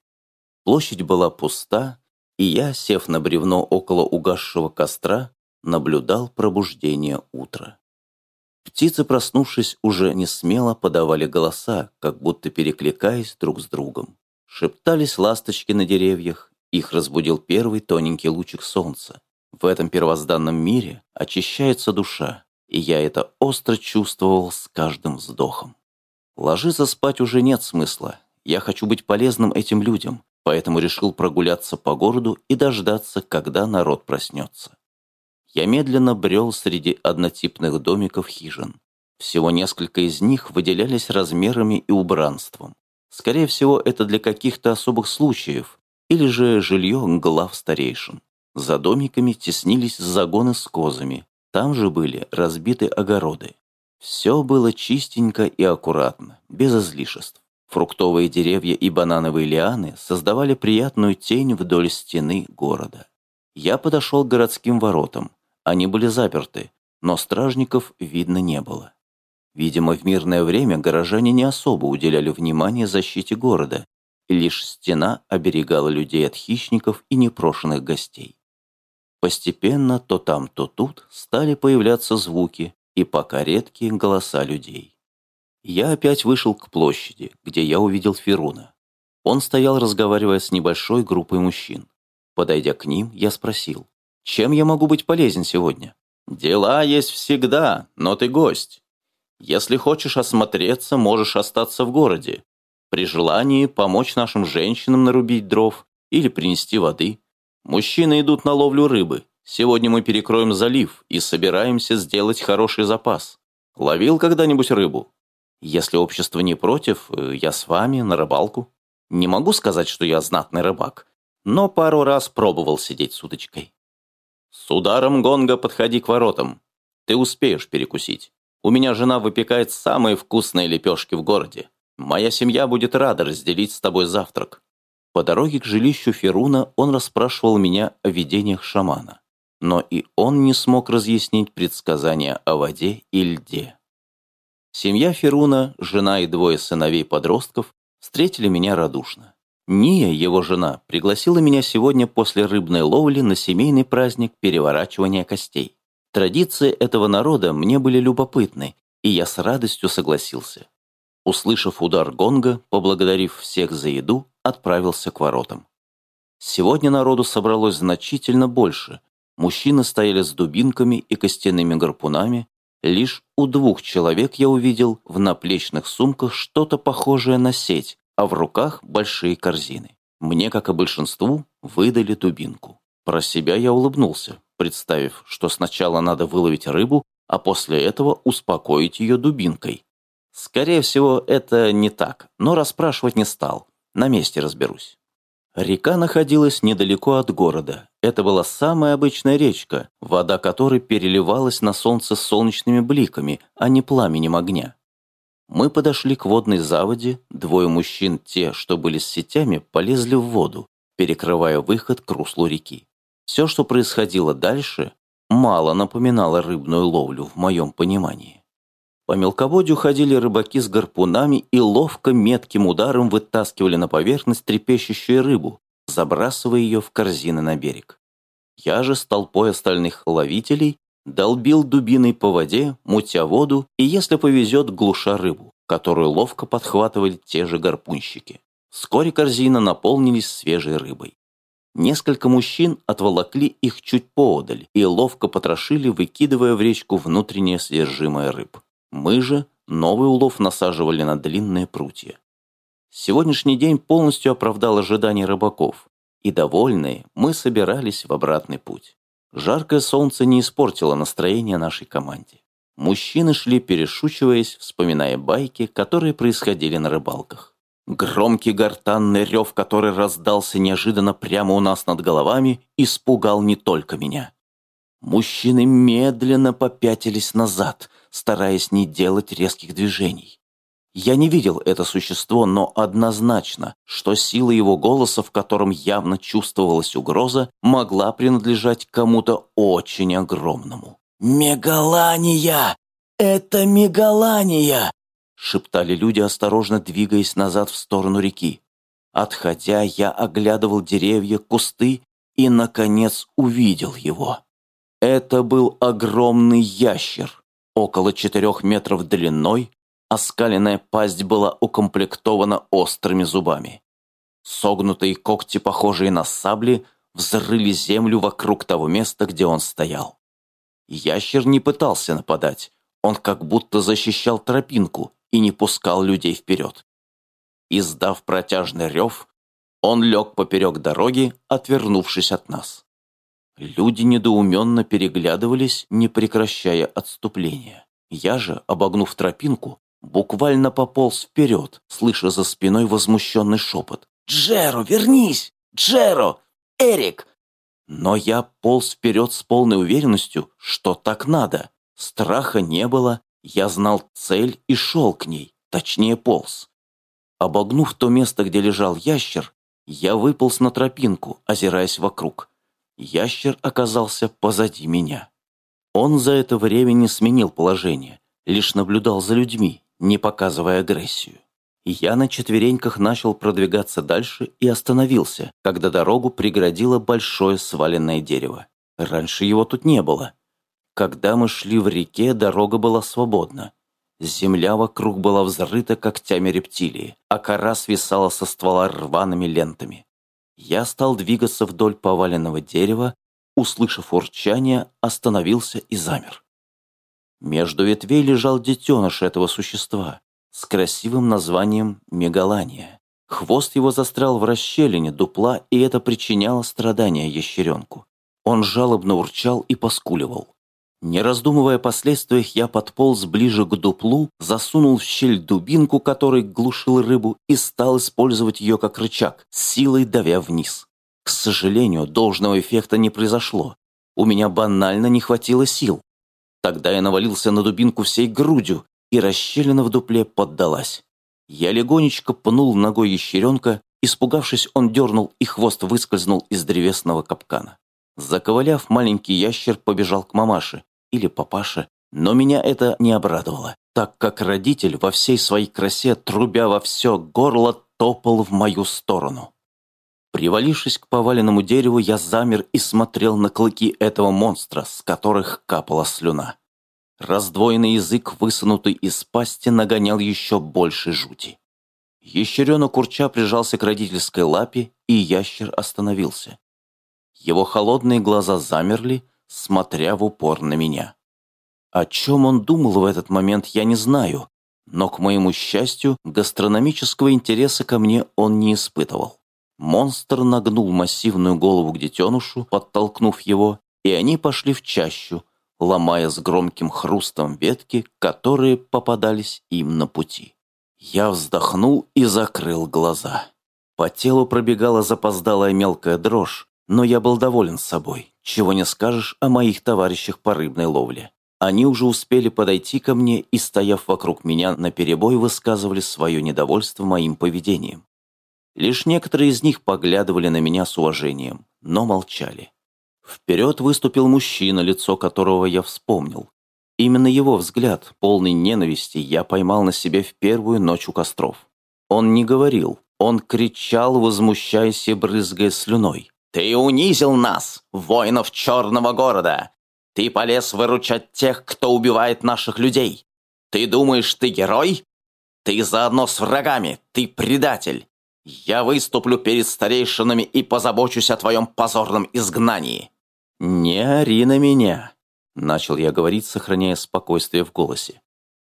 A: Площадь была пуста, и я, сев на бревно около угасшего костра, наблюдал пробуждение утра. Птицы, проснувшись, уже не смело подавали голоса, как будто перекликаясь друг с другом. Шептались ласточки на деревьях, их разбудил первый тоненький лучик солнца. В этом первозданном мире очищается душа, и я это остро чувствовал с каждым вздохом. Ложиться спать уже нет смысла. Я хочу быть полезным этим людям, поэтому решил прогуляться по городу и дождаться, когда народ проснется. Я медленно брел среди однотипных домиков хижин. Всего несколько из них выделялись размерами и убранством. Скорее всего, это для каких-то особых случаев, или же жилье глав старейшин. За домиками теснились загоны с козами, там же были разбиты огороды. Все было чистенько и аккуратно, без излишеств. Фруктовые деревья и банановые лианы создавали приятную тень вдоль стены города. Я подошел к городским воротам. Они были заперты, но стражников видно не было. Видимо, в мирное время горожане не особо уделяли внимание защите города, и лишь стена оберегала людей от хищников и непрошенных гостей. Постепенно то там, то тут стали появляться звуки и пока редкие голоса людей. Я опять вышел к площади, где я увидел Феруна. Он стоял, разговаривая с небольшой группой мужчин. Подойдя к ним, я спросил, чем я могу быть полезен сегодня? Дела есть всегда, но ты гость. Если хочешь осмотреться, можешь остаться в городе. При желании помочь нашим женщинам нарубить дров или принести воды. Мужчины идут на ловлю рыбы. Сегодня мы перекроем залив и собираемся сделать хороший запас. Ловил когда-нибудь рыбу? Если общество не против, э, я с вами на рыбалку. Не могу сказать, что я знатный рыбак, но пару раз пробовал сидеть с удочкой. С ударом гонга подходи к воротам. Ты успеешь перекусить. У меня жена выпекает самые вкусные лепешки в городе. Моя семья будет рада разделить с тобой завтрак. По дороге к жилищу Феруна он расспрашивал меня о видениях шамана. Но и он не смог разъяснить предсказания о воде и льде. Семья Феруна, жена и двое сыновей-подростков встретили меня радушно. Ния, его жена, пригласила меня сегодня после рыбной ловли на семейный праздник переворачивания костей. Традиции этого народа мне были любопытны, и я с радостью согласился. Услышав удар гонга, поблагодарив всех за еду, отправился к воротам. Сегодня народу собралось значительно больше. Мужчины стояли с дубинками и костяными гарпунами, Лишь у двух человек я увидел в наплечных сумках что-то похожее на сеть, а в руках большие корзины. Мне, как и большинству, выдали дубинку. Про себя я улыбнулся, представив, что сначала надо выловить рыбу, а после этого успокоить ее дубинкой. Скорее всего, это не так, но расспрашивать не стал. На месте разберусь. Река находилась недалеко от города. Это была самая обычная речка, вода которой переливалась на солнце солнечными бликами, а не пламенем огня. Мы подошли к водной заводе, двое мужчин, те, что были с сетями, полезли в воду, перекрывая выход к руслу реки. Все, что происходило дальше, мало напоминало рыбную ловлю в моем понимании. По мелководью ходили рыбаки с гарпунами и ловко метким ударом вытаскивали на поверхность трепещущую рыбу, забрасывая ее в корзины на берег. Я же с толпой остальных ловителей долбил дубиной по воде, мутя воду и, если повезет, глуша рыбу, которую ловко подхватывали те же гарпунщики. Вскоре корзины наполнились свежей рыбой. Несколько мужчин отволокли их чуть поодаль и ловко потрошили, выкидывая в речку внутреннее содержимое рыб. Мы же новый улов насаживали на длинные прутья. Сегодняшний день полностью оправдал ожидания рыбаков, и, довольные, мы собирались в обратный путь. Жаркое солнце не испортило настроение нашей команде. Мужчины шли, перешучиваясь, вспоминая байки, которые происходили на рыбалках. Громкий гортанный рев, который раздался неожиданно прямо у нас над головами, испугал не только меня. Мужчины медленно попятились назад, стараясь не делать резких движений. Я не видел это существо, но однозначно, что сила его голоса, в котором явно чувствовалась угроза, могла принадлежать кому-то очень огромному. «Мегалания! Это Мегалания!» шептали люди, осторожно двигаясь назад в сторону реки. Отходя, я оглядывал деревья, кусты и, наконец, увидел его. Это был огромный ящер, около четырех метров длиной, оскаленная пасть была укомплектована острыми зубами. Согнутые когти, похожие на сабли, взрыли землю вокруг того места, где он стоял. Ящер не пытался нападать, он как будто защищал тропинку и не пускал людей вперед. Издав протяжный рев, он лег поперек дороги, отвернувшись от нас. Люди недоуменно переглядывались, не прекращая отступления. Я же, обогнув тропинку, буквально пополз вперед, слыша за спиной возмущенный шепот. «Джеро, вернись! Джеро! Эрик!» Но я полз вперед с полной уверенностью, что так надо. Страха не было, я знал цель и шел к ней, точнее полз. Обогнув то место, где лежал ящер, я выполз на тропинку, озираясь вокруг. Ящер оказался позади меня. Он за это время не сменил положение, лишь наблюдал за людьми, не показывая агрессию. Я на четвереньках начал продвигаться дальше и остановился, когда дорогу преградило большое сваленное дерево. Раньше его тут не было. Когда мы шли в реке, дорога была свободна. Земля вокруг была взрыта когтями рептилии, а кора свисала со ствола рваными лентами. Я стал двигаться вдоль поваленного дерева, услышав урчание, остановился и замер. Между ветвей лежал детеныш этого существа с красивым названием Мегалания. Хвост его застрял в расщелине дупла, и это причиняло страдания ящеренку. Он жалобно урчал и поскуливал. Не раздумывая о последствиях, я подполз ближе к дуплу, засунул в щель дубинку, которой глушил рыбу, и стал использовать ее как рычаг, силой давя вниз. К сожалению, должного эффекта не произошло. У меня банально не хватило сил. Тогда я навалился на дубинку всей грудью, и расщелина в дупле поддалась. Я легонечко пнул ногой ящеренка, испугавшись, он дернул, и хвост выскользнул из древесного капкана. Заковыляв, маленький ящер побежал к мамаше, или папаше, но меня это не обрадовало, так как родитель во всей своей красе, трубя во все горло, топал в мою сторону. Привалившись к поваленному дереву, я замер и смотрел на клыки этого монстра, с которых капала слюна. Раздвоенный язык, высунутый из пасти, нагонял еще больше жути. Ящеренок урча прижался к родительской лапе, и ящер остановился. Его холодные глаза замерли, смотря в упор на меня. О чем он думал в этот момент, я не знаю, но, к моему счастью, гастрономического интереса ко мне он не испытывал. Монстр нагнул массивную голову к детенышу, подтолкнув его, и они пошли в чащу, ломая с громким хрустом ветки, которые попадались им на пути. Я вздохнул и закрыл глаза. По телу пробегала запоздалая мелкая дрожь, но я был доволен собой, чего не скажешь о моих товарищах по рыбной ловле. Они уже успели подойти ко мне и, стояв вокруг меня, наперебой высказывали свое недовольство моим поведением. Лишь некоторые из них поглядывали на меня с уважением, но молчали. Вперед выступил мужчина, лицо которого я вспомнил. Именно его взгляд, полный ненависти, я поймал на себе в первую ночь у костров. Он не говорил, он кричал, возмущаясь и брызгая слюной. Ты унизил нас, воинов Черного города. Ты полез выручать тех, кто убивает наших людей. Ты думаешь, ты герой? Ты заодно с врагами, ты предатель. Я выступлю перед старейшинами и позабочусь о твоем позорном изгнании». «Не ори на меня», — начал я говорить, сохраняя спокойствие в голосе.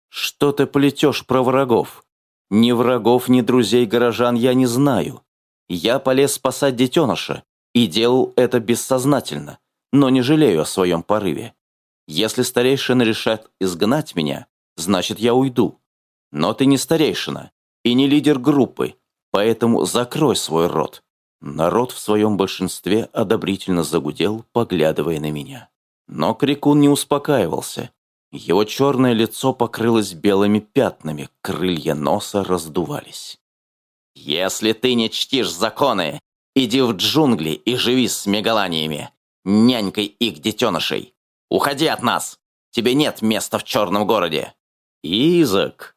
A: «Что ты плетешь про врагов? Ни врагов, ни друзей горожан я не знаю. Я полез спасать детеныша, и делал это бессознательно, но не жалею о своем порыве. Если старейшина решат изгнать меня, значит, я уйду. Но ты не старейшина и не лидер группы, поэтому закрой свой рот». Народ в своем большинстве одобрительно загудел, поглядывая на меня. Но Крикун не успокаивался. Его черное лицо покрылось белыми пятнами, крылья носа раздувались. «Если ты не чтишь законы, иди в джунгли и живи с мегаланиями, нянькой их детенышей. Уходи от нас, тебе нет места в черном городе». «Изак,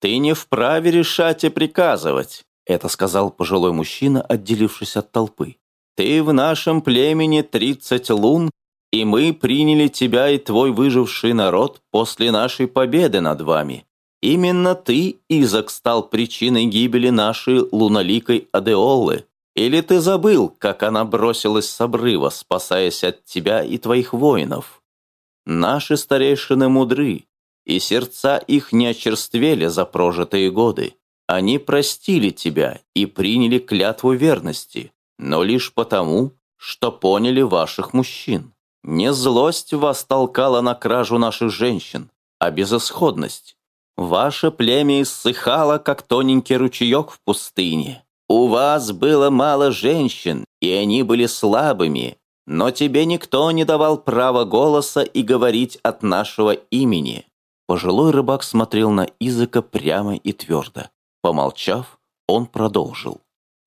A: ты не вправе решать и приказывать. Это сказал пожилой мужчина, отделившись от толпы. «Ты в нашем племени тридцать лун, и мы приняли тебя и твой выживший народ после нашей победы над вами. Именно ты, Изак, стал причиной гибели нашей луноликой Адеолы. Или ты забыл, как она бросилась с обрыва, спасаясь от тебя и твоих воинов? Наши старейшины мудры, и сердца их не очерствели за прожитые годы. Они простили тебя и приняли клятву верности, но лишь потому, что поняли ваших мужчин. Не злость вас толкала на кражу наших женщин, а безысходность. Ваше племя иссыхало, как тоненький ручеек в пустыне. У вас было мало женщин, и они были слабыми, но тебе никто не давал права голоса и говорить от нашего имени». Пожилой рыбак смотрел на Изыка прямо и твердо. Помолчав, он продолжил.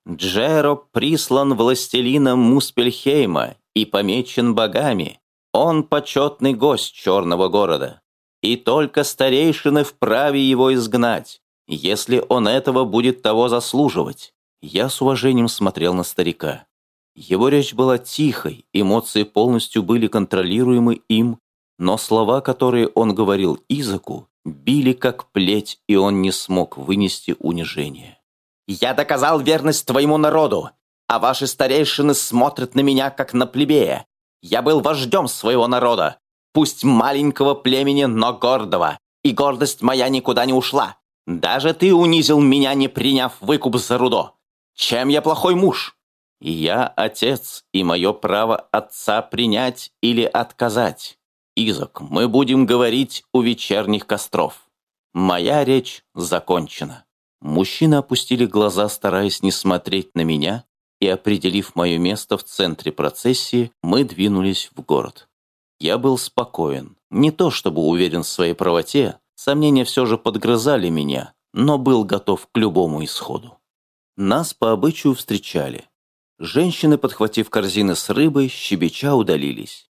A: «Джеро прислан властелином Муспельхейма и помечен богами. Он почетный гость черного города. И только старейшины вправе его изгнать, если он этого будет того заслуживать». Я с уважением смотрел на старика. Его речь была тихой, эмоции полностью были контролируемы им, но слова, которые он говорил Изаку, Били как плеть, и он не смог вынести унижение. «Я доказал верность твоему народу, а ваши старейшины смотрят на меня, как на плебея. Я был вождем своего народа, пусть маленького племени, но гордого, и гордость моя никуда не ушла. Даже ты унизил меня, не приняв выкуп за рудо. Чем я плохой муж? Я отец, и мое право отца принять или отказать. Изок, мы будем говорить у вечерних костров. Моя речь закончена». Мужчины опустили глаза, стараясь не смотреть на меня, и, определив мое место в центре процессии, мы двинулись в город. Я был спокоен. Не то чтобы уверен в своей правоте, сомнения все же подгрызали меня, но был готов к любому исходу. Нас по обычаю встречали. Женщины, подхватив корзины с рыбой, щебеча удалились.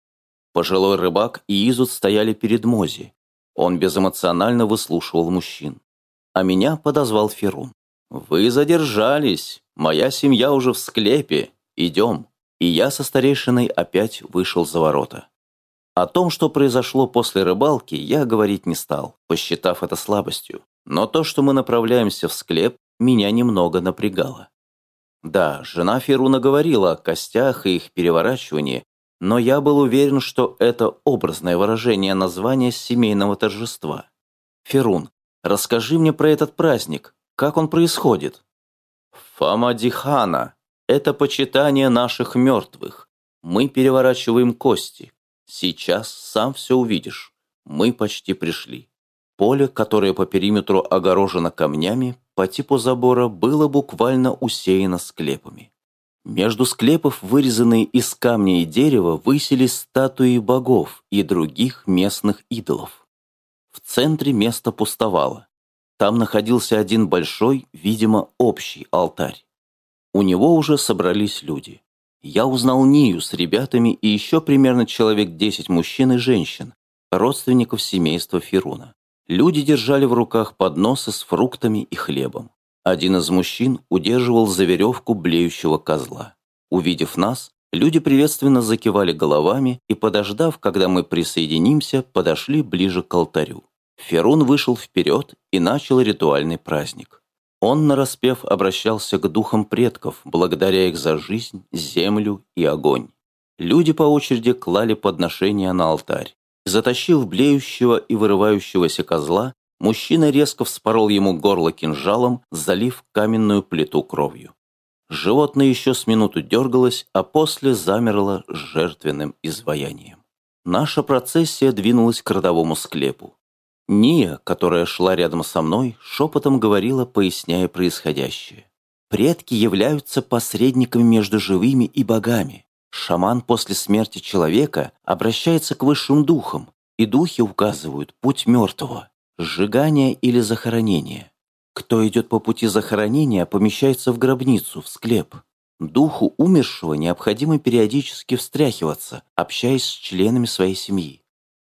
A: Пожилой рыбак и Изут стояли перед Мози. Он безэмоционально выслушивал мужчин. А меня подозвал Ферун. «Вы задержались. Моя семья уже в склепе. Идем». И я со старейшиной опять вышел за ворота. О том, что произошло после рыбалки, я говорить не стал, посчитав это слабостью. Но то, что мы направляемся в склеп, меня немного напрягало. Да, жена Феруна говорила о костях и их переворачивании, но я был уверен, что это образное выражение названия семейного торжества. Ферун, расскажи мне про этот праздник, как он происходит? Фамадихана – это почитание наших мертвых. Мы переворачиваем кости. Сейчас сам все увидишь. Мы почти пришли. Поле, которое по периметру огорожено камнями, по типу забора было буквально усеяно склепами. Между склепов, вырезанные из камня и дерева, высились статуи богов и других местных идолов. В центре место пустовало. Там находился один большой, видимо, общий алтарь. У него уже собрались люди. Я узнал Нию с ребятами и еще примерно человек 10 мужчин и женщин, родственников семейства Фируна. Люди держали в руках подносы с фруктами и хлебом. Один из мужчин удерживал за веревку блеющего козла. Увидев нас, люди приветственно закивали головами и, подождав, когда мы присоединимся, подошли ближе к алтарю. Ферун вышел вперед и начал ритуальный праздник. Он, нараспев, обращался к духам предков, благодаря их за жизнь, землю и огонь. Люди по очереди клали подношения на алтарь. Затащив блеющего и вырывающегося козла, Мужчина резко вспорол ему горло кинжалом, залив каменную плиту кровью. Животное еще с минуту дергалось, а после замерло жертвенным изваянием. Наша процессия двинулась к родовому склепу. Ния, которая шла рядом со мной, шепотом говорила, поясняя происходящее. Предки являются посредниками между живыми и богами. Шаман после смерти человека обращается к высшим духам, и духи указывают путь мертвого – сжигание или захоронение. Кто идет по пути захоронения, помещается в гробницу, в склеп. Духу умершего необходимо периодически встряхиваться, общаясь с членами своей семьи.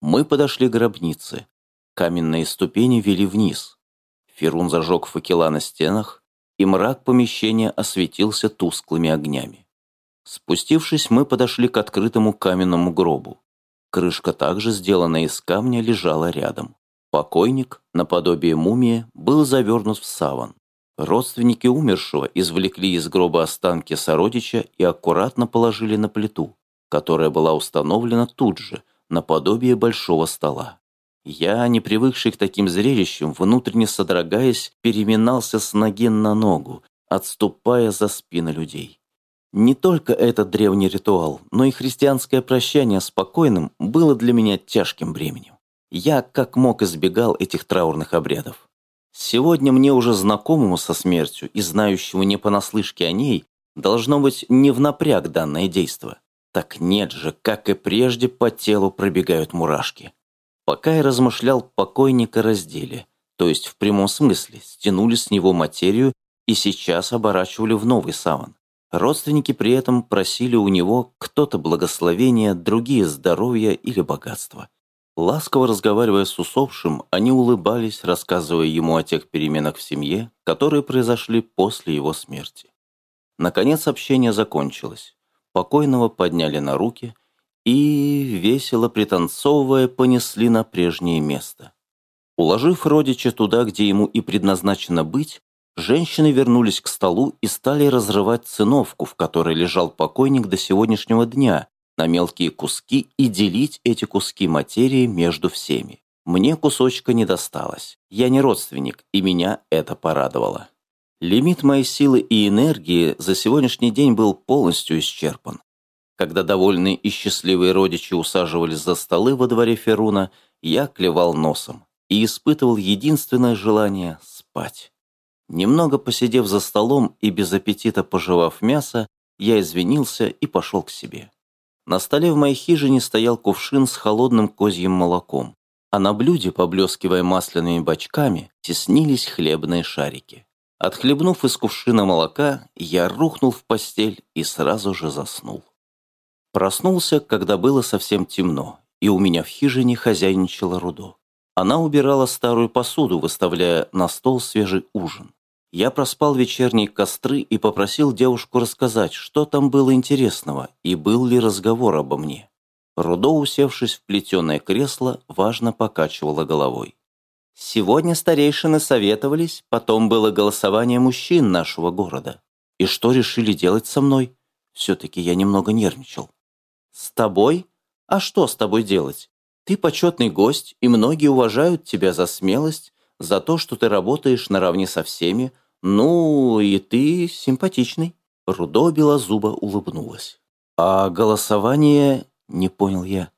A: Мы подошли к гробнице. Каменные ступени вели вниз. Ферун зажег факела на стенах, и мрак помещения осветился тусклыми огнями. Спустившись, мы подошли к открытому каменному гробу. Крышка, также сделанная из камня, лежала рядом. Покойник, наподобие мумии, был завернут в саван. Родственники умершего извлекли из гроба останки сородича и аккуратно положили на плиту, которая была установлена тут же, наподобие большого стола. Я, не привыкший к таким зрелищам, внутренне содрогаясь, переминался с ноги на ногу, отступая за спины людей. Не только этот древний ритуал, но и христианское прощание с покойным было для меня тяжким бременем. Я как мог избегал этих траурных обрядов. Сегодня мне уже знакомому со смертью и знающему не понаслышке о ней должно быть не в напряг данное действо. Так нет же, как и прежде, по телу пробегают мурашки. Пока я размышлял, покойника раздели, то есть в прямом смысле стянули с него материю и сейчас оборачивали в новый саван. Родственники при этом просили у него кто-то благословения, другие здоровья или богатства. Ласково разговаривая с усопшим, они улыбались, рассказывая ему о тех переменах в семье, которые произошли после его смерти. Наконец общение закончилось. Покойного подняли на руки и, весело пританцовывая, понесли на прежнее место. Уложив родича туда, где ему и предназначено быть, женщины вернулись к столу и стали разрывать циновку, в которой лежал покойник до сегодняшнего дня, на мелкие куски и делить эти куски материи между всеми. Мне кусочка не досталось. Я не родственник, и меня это порадовало. Лимит моей силы и энергии за сегодняшний день был полностью исчерпан. Когда довольные и счастливые родичи усаживались за столы во дворе Феруна, я клевал носом и испытывал единственное желание – спать. Немного посидев за столом и без аппетита пожевав мясо, я извинился и пошел к себе. На столе в моей хижине стоял кувшин с холодным козьим молоком, а на блюде, поблескивая масляными бочками, теснились хлебные шарики. Отхлебнув из кувшина молока, я рухнул в постель и сразу же заснул. Проснулся, когда было совсем темно, и у меня в хижине хозяйничала Рудо. Она убирала старую посуду, выставляя на стол свежий ужин. Я проспал вечерние костры и попросил девушку рассказать, что там было интересного и был ли разговор обо мне. Рудо, усевшись в плетеное кресло, важно покачивала головой. «Сегодня старейшины советовались, потом было голосование мужчин нашего города. И что решили делать со мной? Все-таки я немного нервничал. С тобой? А что с тобой делать? Ты почетный гость, и многие уважают тебя за смелость, за то, что ты работаешь наравне со всеми, «Ну, и ты симпатичный». Рудо Белозуба улыбнулась. «А голосование...» — не понял я.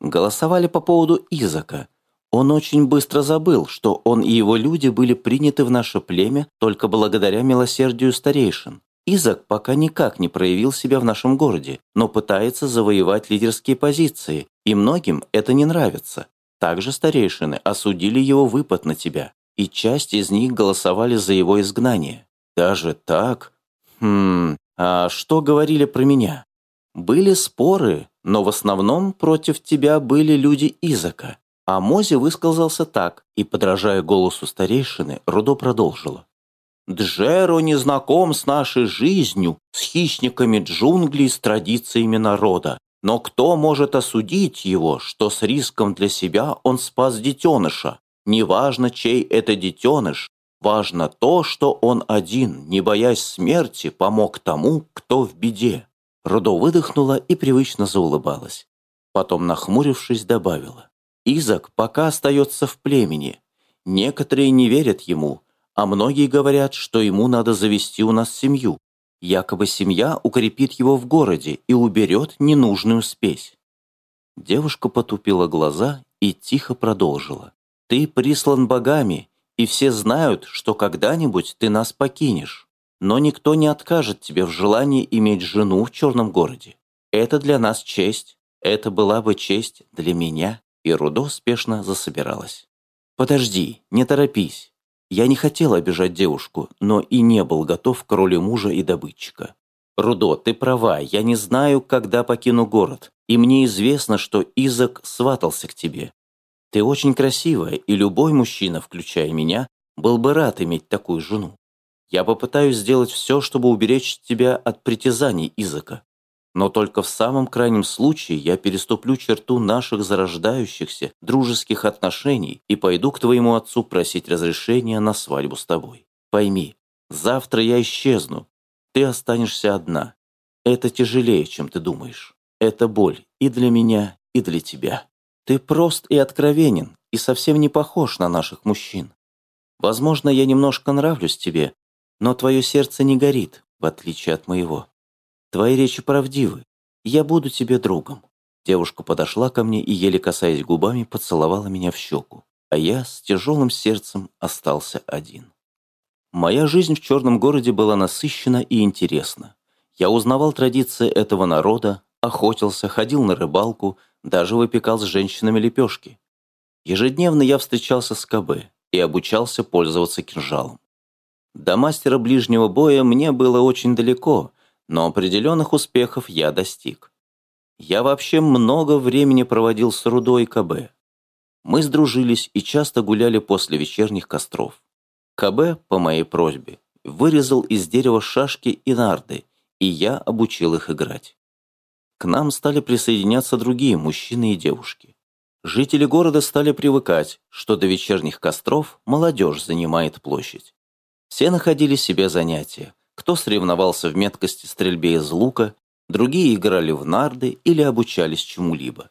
A: «Голосовали по поводу Изака. Он очень быстро забыл, что он и его люди были приняты в наше племя только благодаря милосердию старейшин. Изак пока никак не проявил себя в нашем городе, но пытается завоевать лидерские позиции, и многим это не нравится. Также старейшины осудили его выпад на тебя и часть из них голосовали за его изгнание. Даже так? Хм, а что говорили про меня? Были споры, но в основном против тебя были люди Изака. А Мози высказался так, и, подражая голосу старейшины, Рудо продолжила. «Джеро не знаком с нашей жизнью, с хищниками джунглей, с традициями народа. Но кто может осудить его, что с риском для себя он спас детеныша? Неважно, чей это детеныш, важно то, что он один, не боясь смерти, помог тому, кто в беде. Рудо выдохнула и привычно заулыбалась. Потом, нахмурившись, добавила. Изак пока остается в племени. Некоторые не верят ему, а многие говорят, что ему надо завести у нас семью. Якобы семья укрепит его в городе и уберет ненужную спесь. Девушка потупила глаза и тихо продолжила. «Ты прислан богами, и все знают, что когда-нибудь ты нас покинешь. Но никто не откажет тебе в желании иметь жену в черном городе. Это для нас честь. Это была бы честь для меня». И Рудо спешно засобиралась. «Подожди, не торопись. Я не хотел обижать девушку, но и не был готов к роли мужа и добытчика. Рудо, ты права, я не знаю, когда покину город, и мне известно, что Изак сватался к тебе. Ты очень красивая, и любой мужчина, включая меня, был бы рад иметь такую жену. Я попытаюсь сделать все, чтобы уберечь тебя от притязаний Изака. Но только в самом крайнем случае я переступлю черту наших зарождающихся дружеских отношений и пойду к твоему отцу просить разрешения на свадьбу с тобой. Пойми, завтра я исчезну. Ты останешься одна. Это тяжелее, чем ты думаешь. Это боль и для меня, и для тебя. Ты прост и откровенен, и совсем не похож на наших мужчин. Возможно, я немножко нравлюсь тебе, но твое сердце не горит, в отличие от моего. Твои речи правдивы. Я буду тебе другом». Девушка подошла ко мне и, еле касаясь губами, поцеловала меня в щеку, а я с тяжелым сердцем остался один. Моя жизнь в черном городе была насыщена и интересна. Я узнавал традиции этого народа, охотился, ходил на рыбалку, даже выпекал с женщинами лепешки. Ежедневно я встречался с КБ и обучался пользоваться кинжалом. До мастера ближнего боя мне было очень далеко, но определенных успехов я достиг. Я вообще много времени проводил с Рудой и КБ. Мы сдружились и часто гуляли после вечерних костров. КБ, по моей просьбе, вырезал из дерева шашки и нарды, и я обучил их играть. К нам стали присоединяться другие мужчины и девушки. Жители города стали привыкать, что до вечерних костров молодежь занимает площадь. Все находили себе занятия, кто соревновался в меткости стрельбе из лука, другие играли в нарды или обучались чему-либо.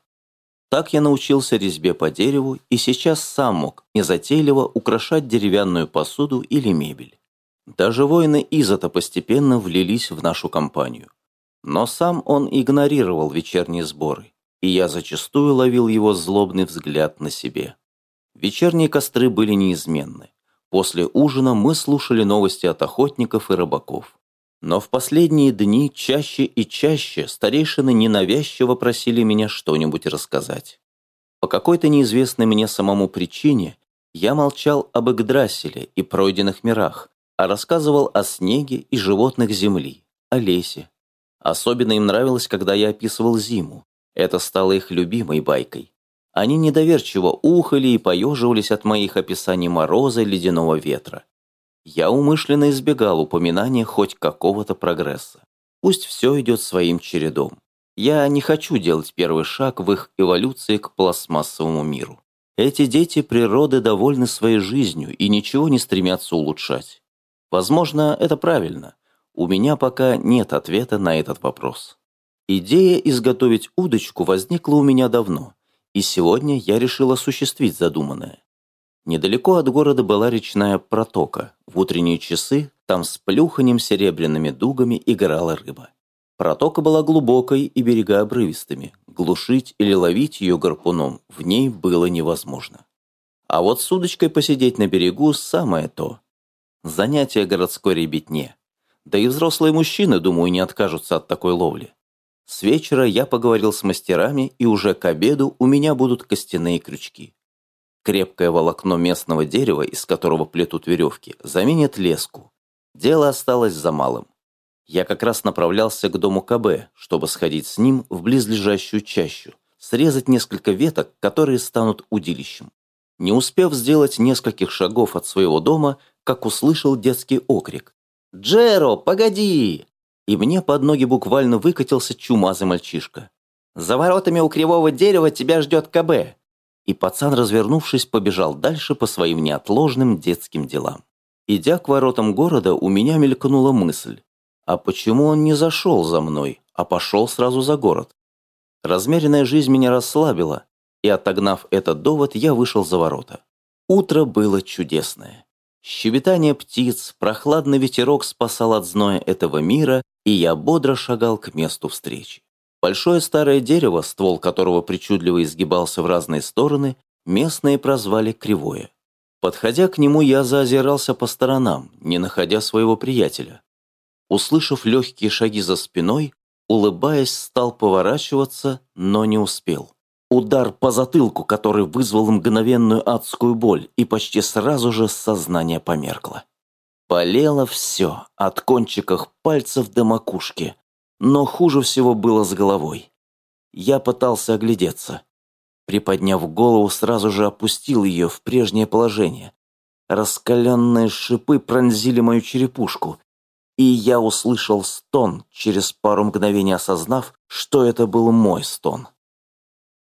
A: Так я научился резьбе по дереву и сейчас сам мог незатейливо украшать деревянную посуду или мебель. Даже воины Изота постепенно влились в нашу компанию. Но сам он игнорировал вечерние сборы, и я зачастую ловил его злобный взгляд на себе. Вечерние костры были неизменны. После ужина мы слушали новости от охотников и рыбаков. Но в последние дни чаще и чаще старейшины ненавязчиво просили меня что-нибудь рассказать. По какой-то неизвестной мне самому причине я молчал об Игдрасиле и пройденных мирах, а рассказывал о снеге и животных земли, о лесе. Особенно им нравилось, когда я описывал зиму. Это стало их любимой байкой. Они недоверчиво ухали и поеживались от моих описаний мороза и ледяного ветра. Я умышленно избегал упоминания хоть какого-то прогресса. Пусть все идет своим чередом. Я не хочу делать первый шаг в их эволюции к пластмассовому миру. Эти дети природы довольны своей жизнью и ничего не стремятся улучшать. Возможно, это правильно. У меня пока нет ответа на этот вопрос. Идея изготовить удочку возникла у меня давно – и сегодня я решил осуществить задуманное. Недалеко от города была речная протока. В утренние часы там с плюханем серебряными дугами играла рыба. Протока была глубокой и берега обрывистыми. Глушить или ловить ее гарпуном в ней было невозможно. А вот с удочкой посидеть на берегу – самое то. Занятие городской ребятне. Да и взрослые мужчины, думаю, не откажутся от такой ловли. С вечера я поговорил с мастерами, и уже к обеду у меня будут костяные крючки. Крепкое волокно местного дерева, из которого плетут веревки, заменит леску. Дело осталось за малым. Я как раз направлялся к дому КБ, чтобы сходить с ним в близлежащую чащу, срезать несколько веток, которые станут удилищем. Не успев сделать нескольких шагов от своего дома, как услышал детский окрик. «Джеро, погоди!» и мне под ноги буквально выкатился чумазый мальчишка. «За воротами у кривого дерева тебя ждет КБ!» И пацан, развернувшись, побежал дальше по своим неотложным детским делам. Идя к воротам города, у меня мелькнула мысль. А почему он не зашел за мной, а пошел сразу за город? Размеренная жизнь меня расслабила, и отогнав этот довод, я вышел за ворота. Утро было чудесное. Щебетание птиц, прохладный ветерок спасал от зноя этого мира, и я бодро шагал к месту встречи. Большое старое дерево, ствол которого причудливо изгибался в разные стороны, местные прозвали Кривое. Подходя к нему, я заозирался по сторонам, не находя своего приятеля. Услышав легкие шаги за спиной, улыбаясь, стал поворачиваться, но не успел. Удар по затылку, который вызвал мгновенную адскую боль, и почти сразу же сознание померкло. Болело все, от кончиков пальцев до макушки, но хуже всего было с головой. Я пытался оглядеться. Приподняв голову, сразу же опустил ее в прежнее положение. Раскаленные шипы пронзили мою черепушку, и я услышал стон, через пару мгновений осознав, что это был мой стон.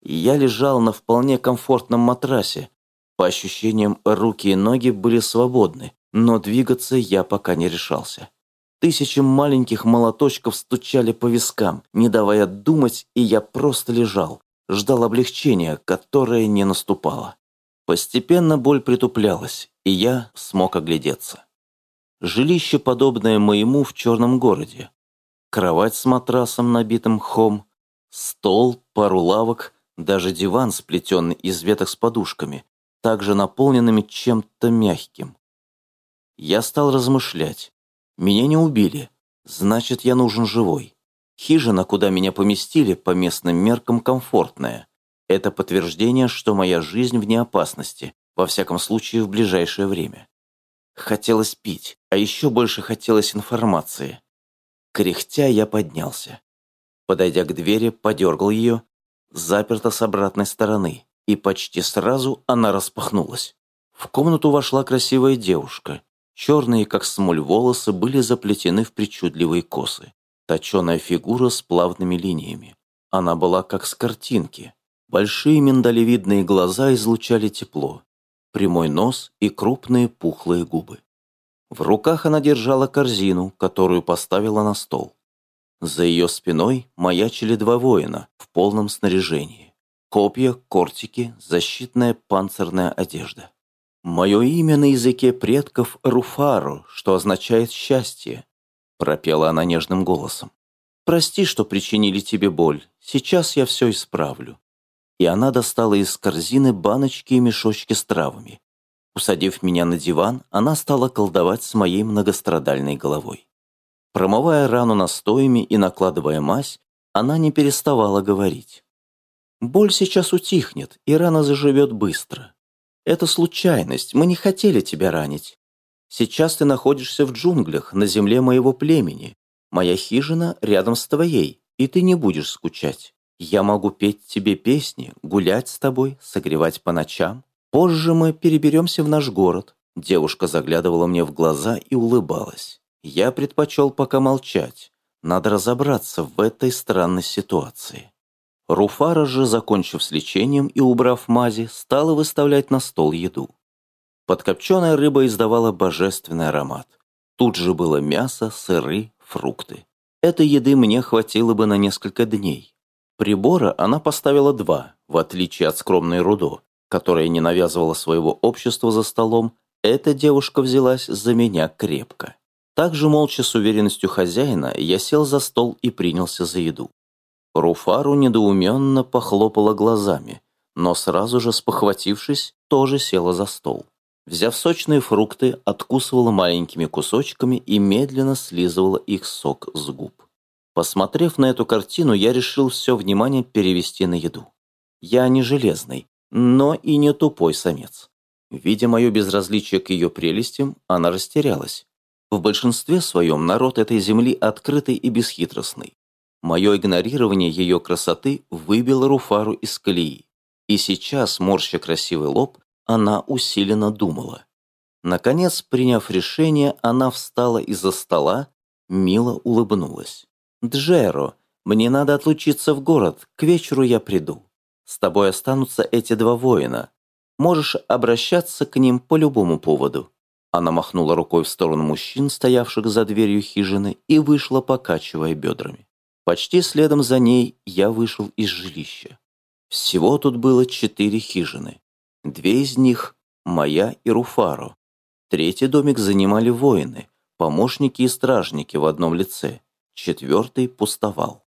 A: Я лежал на вполне комфортном матрасе. По ощущениям, руки и ноги были свободны, но двигаться я пока не решался. Тысячи маленьких молоточков стучали по вискам, не давая думать, и я просто лежал, ждал облегчения, которое не наступало. Постепенно боль притуплялась, и я смог оглядеться. Жилище, подобное моему в черном городе. Кровать с матрасом, набитым мхом, стол, пару лавок, даже диван, сплетенный из веток с подушками, также наполненными чем-то мягким. Я стал размышлять. Меня не убили, значит, я нужен живой. Хижина, куда меня поместили, по местным меркам комфортная. Это подтверждение, что моя жизнь вне опасности, во всяком случае в ближайшее время. Хотелось пить, а еще больше хотелось информации. Кряхтя я поднялся. Подойдя к двери, подергал ее, заперта с обратной стороны, и почти сразу она распахнулась. В комнату вошла красивая девушка. Черные, как смоль, волосы были заплетены в причудливые косы. Точеная фигура с плавными линиями. Она была как с картинки. Большие миндалевидные глаза излучали тепло. Прямой нос и крупные пухлые губы. В руках она держала корзину, которую поставила на стол. За ее спиной маячили два воина в полном снаряжении. Копья, кортики, защитная панцирная одежда. «Мое имя на языке предков Руфару, что означает «счастье», пропела она нежным голосом. «Прости, что причинили тебе боль. Сейчас я все исправлю». И она достала из корзины баночки и мешочки с травами. Усадив меня на диван, она стала колдовать с моей многострадальной головой. Промывая рану настоями и накладывая мазь, она не переставала говорить. «Боль сейчас утихнет, и рана заживет быстро. Это случайность, мы не хотели тебя ранить. Сейчас ты находишься в джунглях, на земле моего племени. Моя хижина рядом с твоей, и ты не будешь скучать. Я могу петь тебе песни, гулять с тобой, согревать по ночам. Позже мы переберемся в наш город». Девушка заглядывала мне в глаза и улыбалась. Я предпочел пока молчать. Надо разобраться в этой странной ситуации. Руфара же, закончив с лечением и убрав мази, стала выставлять на стол еду. Подкопченая рыба издавала божественный аромат. Тут же было мясо, сыры, фрукты. Этой еды мне хватило бы на несколько дней. Прибора она поставила два, в отличие от скромной Рудо, которая не навязывала своего общества за столом, эта девушка взялась за меня крепко. Также молча с уверенностью хозяина я сел за стол и принялся за еду. Руфару недоуменно похлопала глазами, но сразу же спохватившись, тоже села за стол. Взяв сочные фрукты, откусывала маленькими кусочками и медленно слизывала их сок с губ. Посмотрев на эту картину, я решил все внимание перевести на еду. Я не железный, но и не тупой самец. Видя мое безразличие к ее прелестям, она растерялась. В большинстве своем народ этой земли открытый и бесхитростный. Мое игнорирование ее красоты выбило Руфару из колеи. И сейчас, морща красивый лоб, она усиленно думала. Наконец, приняв решение, она встала из-за стола, мило улыбнулась. «Джеро, мне надо отлучиться в город, к вечеру я приду. С тобой останутся эти два воина. Можешь обращаться к ним по любому поводу». Она махнула рукой в сторону мужчин, стоявших за дверью хижины, и вышла, покачивая бедрами. Почти следом за ней я вышел из жилища. Всего тут было четыре хижины. Две из них – моя и Руфаро. Третий домик занимали воины, помощники и стражники в одном лице. Четвертый пустовал.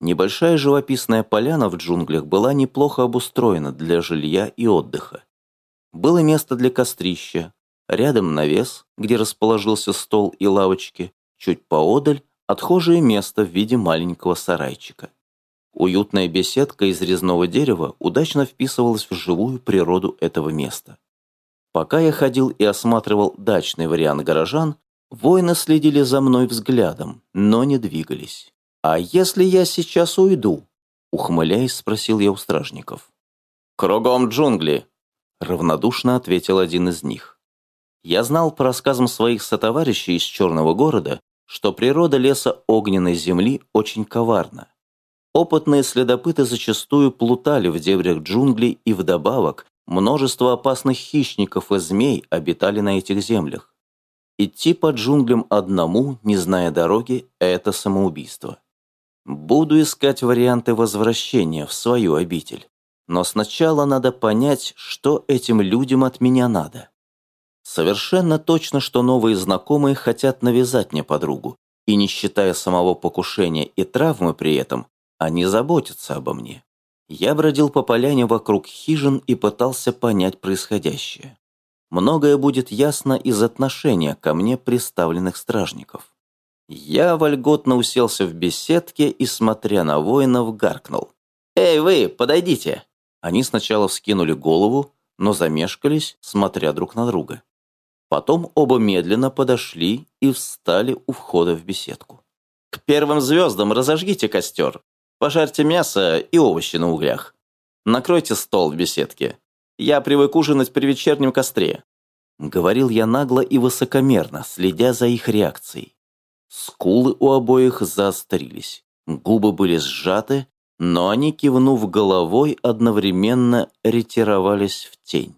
A: Небольшая живописная поляна в джунглях была неплохо обустроена для жилья и отдыха. Было место для кострища, рядом навес, где расположился стол и лавочки, чуть поодаль отхожее место в виде маленького сарайчика. Уютная беседка из резного дерева удачно вписывалась в живую природу этого места. Пока я ходил и осматривал дачный вариант горожан, воины следили за мной взглядом, но не двигались. «А если я сейчас уйду?» Ухмыляясь, спросил я у стражников.
B: «Кругом джунгли», —
A: равнодушно ответил один из них. Я знал по рассказам своих сотоварищей из Черного города, что природа леса огненной земли очень коварна. Опытные следопыты зачастую плутали в дебрях джунглей и вдобавок множество опасных хищников и змей обитали на этих землях. Идти по джунглям одному, не зная дороги, это самоубийство. Буду искать варианты возвращения в свою обитель. Но сначала надо понять, что этим людям от меня надо. Совершенно точно, что новые знакомые хотят навязать мне подругу, и не считая самого покушения и травмы при этом, они заботятся обо мне. Я бродил по поляне вокруг хижин и пытался понять происходящее. Многое будет ясно из отношения ко мне представленных стражников. Я вольготно уселся в беседке и, смотря на воинов, гаркнул. «Эй, вы, подойдите!» Они сначала вскинули голову, но замешкались, смотря друг на друга. Потом оба медленно подошли и встали у входа в беседку. «К первым звездам разожгите костер, пожарьте мясо и овощи на углях. Накройте стол в беседке. Я привык ужинать при вечернем костре». Говорил я нагло и высокомерно, следя за их реакцией. Скулы у обоих заострились, губы были сжаты, но они, кивнув головой, одновременно ретировались в тень.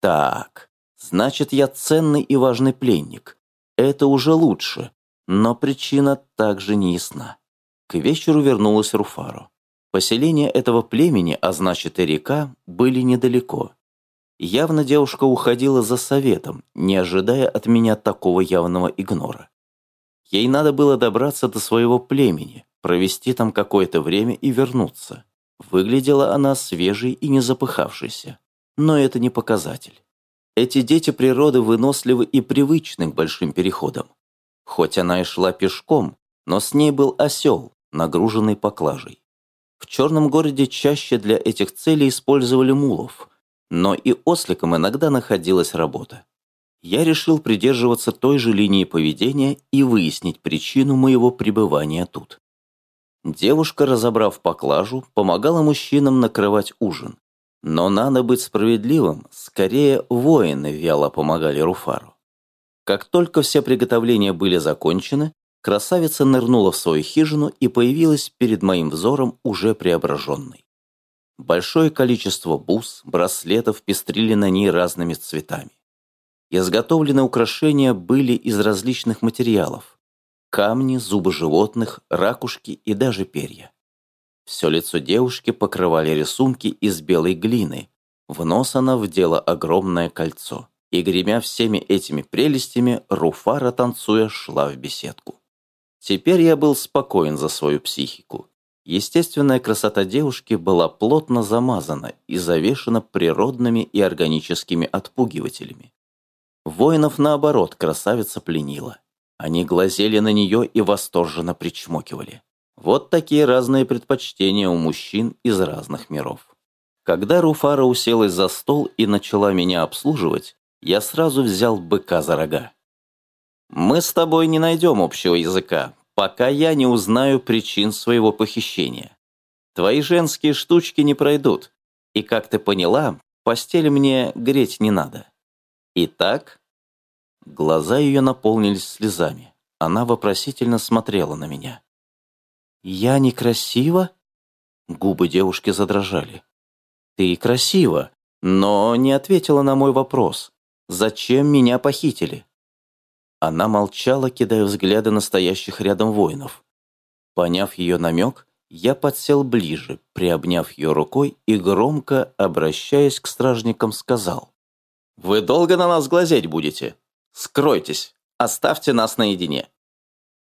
A: Так, значит, я ценный и важный пленник. Это уже лучше, но причина также не ясна. К вечеру вернулась Руфаро. Поселение этого племени, а значит и река, были недалеко. Явно девушка уходила за советом, не ожидая от меня такого явного игнора. Ей надо было добраться до своего племени, провести там какое-то время и вернуться. Выглядела она свежей и не запыхавшейся. Но это не показатель. Эти дети природы выносливы и привычны к большим переходам. Хоть она и шла пешком, но с ней был осел, нагруженный поклажей. В черном городе чаще для этих целей использовали мулов, но и осликам иногда находилась работа я решил придерживаться той же линии поведения и выяснить причину моего пребывания тут. Девушка, разобрав поклажу, помогала мужчинам накрывать ужин. Но надо быть справедливым, скорее воины вяло помогали Руфару. Как только все приготовления были закончены, красавица нырнула в свою хижину и появилась перед моим взором уже преображенной. Большое количество бус, браслетов пестрили на ней разными цветами. Изготовленные украшения были из различных материалов. Камни, зубы животных, ракушки и даже перья. Все лицо девушки покрывали рисунки из белой глины. В нос она вдела огромное кольцо. И, гремя всеми этими прелестями, Руфара, танцуя, шла в беседку. Теперь я был спокоен за свою психику. Естественная красота девушки была плотно замазана и завешена природными и органическими отпугивателями. Воинов, наоборот, красавица пленила. Они глазели на нее и восторженно причмокивали. Вот такие разные предпочтения у мужчин из разных миров. Когда Руфара уселась за стол и начала меня обслуживать, я сразу взял быка за рога. «Мы с тобой не найдем общего языка, пока я не узнаю причин своего похищения. Твои женские штучки не пройдут, и, как ты поняла, постель мне греть не надо. Итак, глаза ее наполнились слезами. Она вопросительно смотрела на меня. «Я некрасива?» Губы девушки задрожали. «Ты красива, но не ответила на мой вопрос. Зачем меня похитили?» Она молчала, кидая взгляды настоящих рядом воинов. Поняв ее намек, я подсел ближе, приобняв ее рукой и громко, обращаясь к стражникам, сказал. Вы долго на нас глазеть будете? Скройтесь, оставьте нас наедине».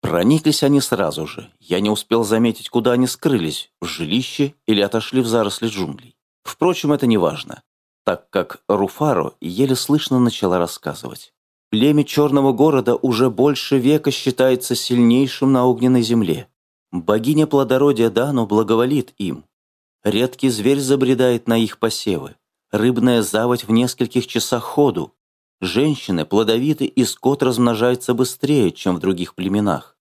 A: Прониклись они сразу же. Я не успел заметить, куда они скрылись, в жилище или отошли в заросли джунглей. Впрочем, это не важно, так как Руфаро еле слышно начала рассказывать. Племя Черного Города уже больше века считается сильнейшим на огненной земле. Богиня плодородия Дану благоволит им. Редкий зверь забредает на их посевы. Рыбная заводь в нескольких часах ходу. Женщины плодовиты и скот размножается быстрее, чем в других племенах.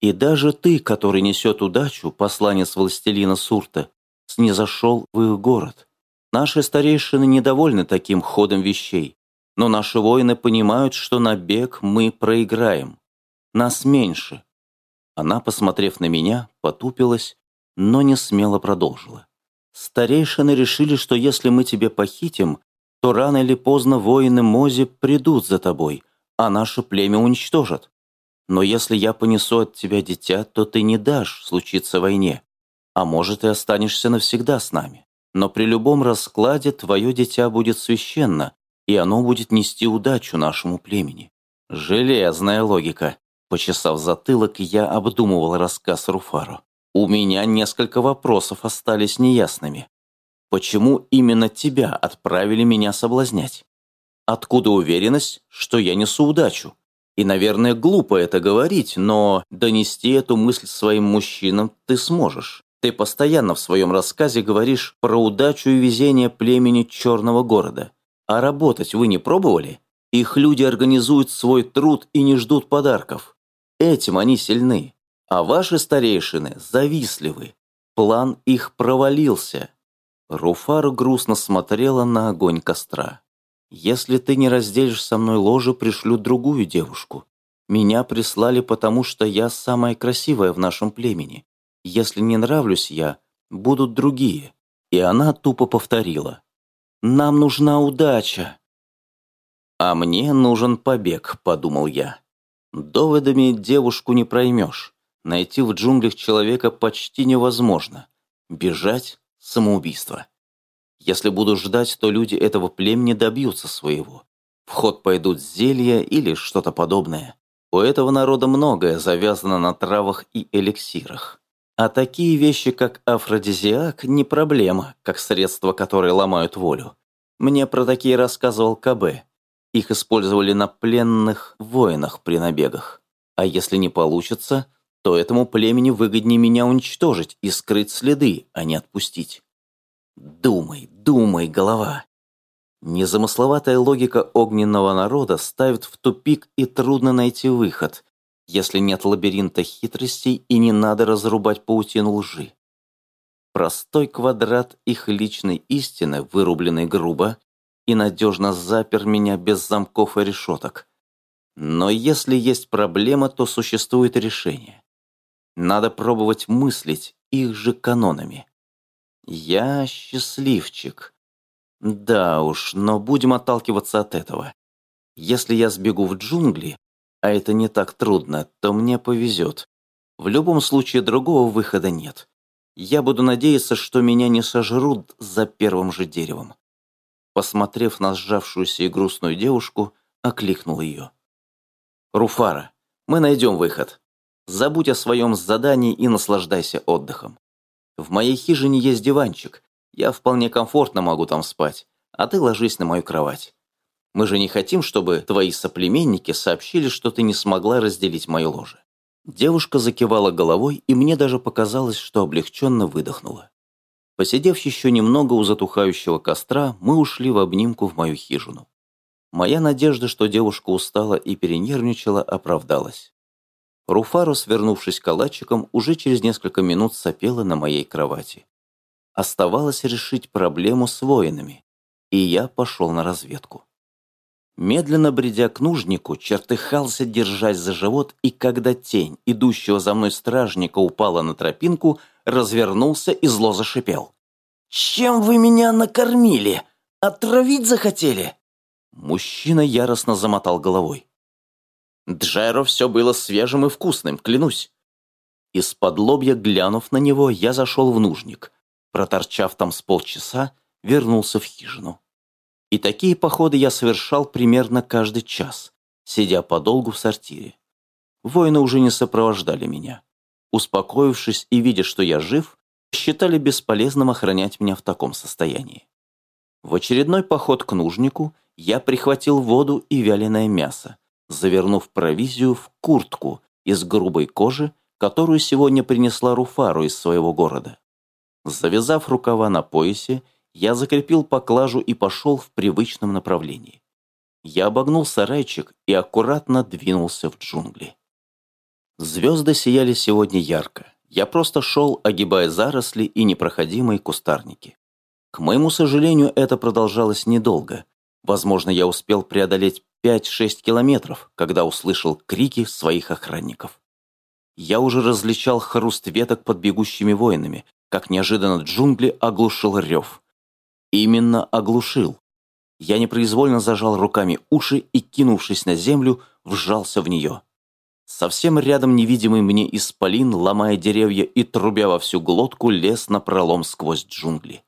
A: И даже ты, который несет удачу, посланец властелина Сурта, снизошел в их город. Наши старейшины недовольны таким ходом вещей, но наши воины понимают, что на бег мы проиграем. Нас меньше. Она, посмотрев на меня, потупилась, но не смело продолжила. Старейшины решили, что если мы тебя похитим, то рано или поздно воины Мози придут за тобой, а наше племя уничтожат. Но если я понесу от тебя дитя, то ты не дашь случиться войне. А может, и останешься навсегда с нами. Но при любом раскладе твое дитя будет священно, и оно будет нести удачу нашему племени. Железная логика. Почесав затылок, я обдумывал рассказ Руфаро. У меня несколько вопросов остались неясными. Почему именно тебя отправили меня соблазнять? Откуда уверенность, что я несу удачу? И, наверное, глупо это говорить, но донести эту мысль своим мужчинам ты сможешь. Ты постоянно в своем рассказе говоришь про удачу и везение племени Черного города. А работать вы не пробовали? Их люди организуют свой труд и не ждут подарков. Этим они сильны. А ваши старейшины завистливы. План их провалился. Руфар грустно смотрела на огонь костра. Если ты не разделишь со мной ложе, пришлю другую девушку. Меня прислали, потому что я самая красивая в нашем племени. Если не нравлюсь я, будут другие». И она тупо повторила. «Нам нужна удача». «А мне нужен побег», — подумал я. «Доводами девушку не проймешь. Найти в джунглях человека почти невозможно. Бежать — самоубийство». Если буду ждать, то люди этого племени добьются своего. В ход пойдут зелья или что-то подобное. У этого народа многое завязано на травах и эликсирах. А такие вещи, как афродизиак, не проблема, как средства, которые ломают волю. Мне про такие рассказывал КБ. Их использовали на пленных воинах при набегах. А если не получится, то этому племени выгоднее меня уничтожить и скрыть следы, а не отпустить. Думай, думай, голова. Незамысловатая логика огненного народа ставит в тупик и трудно найти выход, если нет лабиринта хитростей и не надо разрубать паутину лжи. Простой квадрат их личной истины, вырубленный грубо, и надежно запер меня без замков и решеток. Но если есть проблема, то существует решение. Надо пробовать мыслить их же канонами. Я счастливчик. Да уж, но будем отталкиваться от этого. Если я сбегу в джунгли, а это не так трудно, то мне повезет. В любом случае другого выхода нет. Я буду надеяться, что меня не сожрут за первым же деревом. Посмотрев на сжавшуюся и грустную девушку, окликнул ее. «Руфара, мы найдем выход. Забудь о своем задании и наслаждайся отдыхом. В моей хижине есть диванчик. Я вполне комфортно могу там спать, а ты ложись на мою кровать. Мы же не хотим, чтобы твои соплеменники сообщили, что ты не смогла разделить мое ложе». Девушка закивала головой, и мне даже показалось, что облегченно выдохнула. Посидев еще немного у затухающего костра, мы ушли в обнимку в мою хижину. Моя надежда, что девушка устала и перенервничала, оправдалась. Руфаро, свернувшись калачиком, уже через несколько минут сопела на моей кровати. Оставалось решить проблему с воинами, и я пошел на разведку. Медленно бредя к нужнику, чертыхался, держась за живот, и когда тень идущего за мной стражника упала на тропинку, развернулся и зло зашипел. «Чем вы меня накормили? Отравить захотели?» Мужчина яростно замотал головой. Джеро все было свежим и вкусным, клянусь. Из-под лобья глянув на него, я зашел в нужник. Проторчав там с полчаса, вернулся в хижину. И такие походы я совершал примерно каждый час, сидя подолгу в сортире. Воины уже не сопровождали меня. Успокоившись и видя, что я жив, считали бесполезным охранять меня в таком состоянии. В очередной поход к нужнику я прихватил воду и вяленое мясо, завернув провизию в куртку из грубой кожи, которую сегодня принесла Руфару из своего города. Завязав рукава на поясе, я закрепил поклажу и пошел в привычном направлении. Я обогнул сарайчик и аккуратно двинулся в джунгли. Звезды сияли сегодня ярко. Я просто шел, огибая заросли и непроходимые кустарники. К моему сожалению, это продолжалось недолго. Возможно, я успел преодолеть 5-6 километров, когда услышал крики своих охранников. Я уже различал хруст веток под бегущими воинами, как неожиданно джунгли оглушил рев. Именно оглушил. Я непроизвольно зажал руками уши и, кинувшись на землю, вжался в нее. Совсем рядом невидимый мне исполин, ломая деревья и трубя во всю глотку, лез на пролом сквозь джунгли.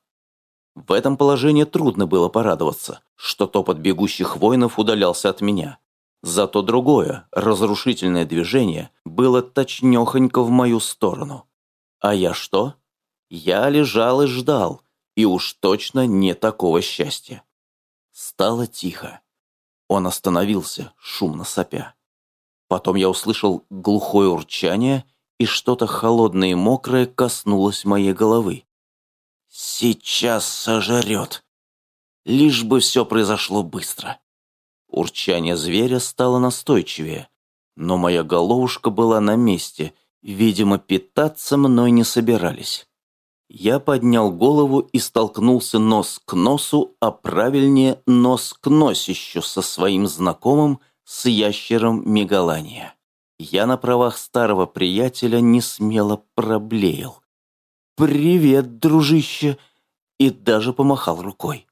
A: В этом положении трудно было порадоваться, что топот бегущих воинов удалялся от меня. Зато другое, разрушительное движение, было точнёхонько в мою сторону. А я что? Я лежал и ждал, и уж точно не такого счастья. Стало тихо. Он остановился, шумно сопя. Потом я услышал глухое урчание, и что-то холодное и мокрое коснулось моей головы. «Сейчас сожрет!» Лишь бы все произошло быстро. Урчание зверя стало настойчивее, но моя головушка была на месте, видимо, питаться мной не собирались. Я поднял голову и столкнулся нос к носу, а правильнее нос к носищу со своим знакомым, с ящером Мегалания. Я на правах старого приятеля не смело проблеял. «Привет, дружище!» и даже помахал рукой.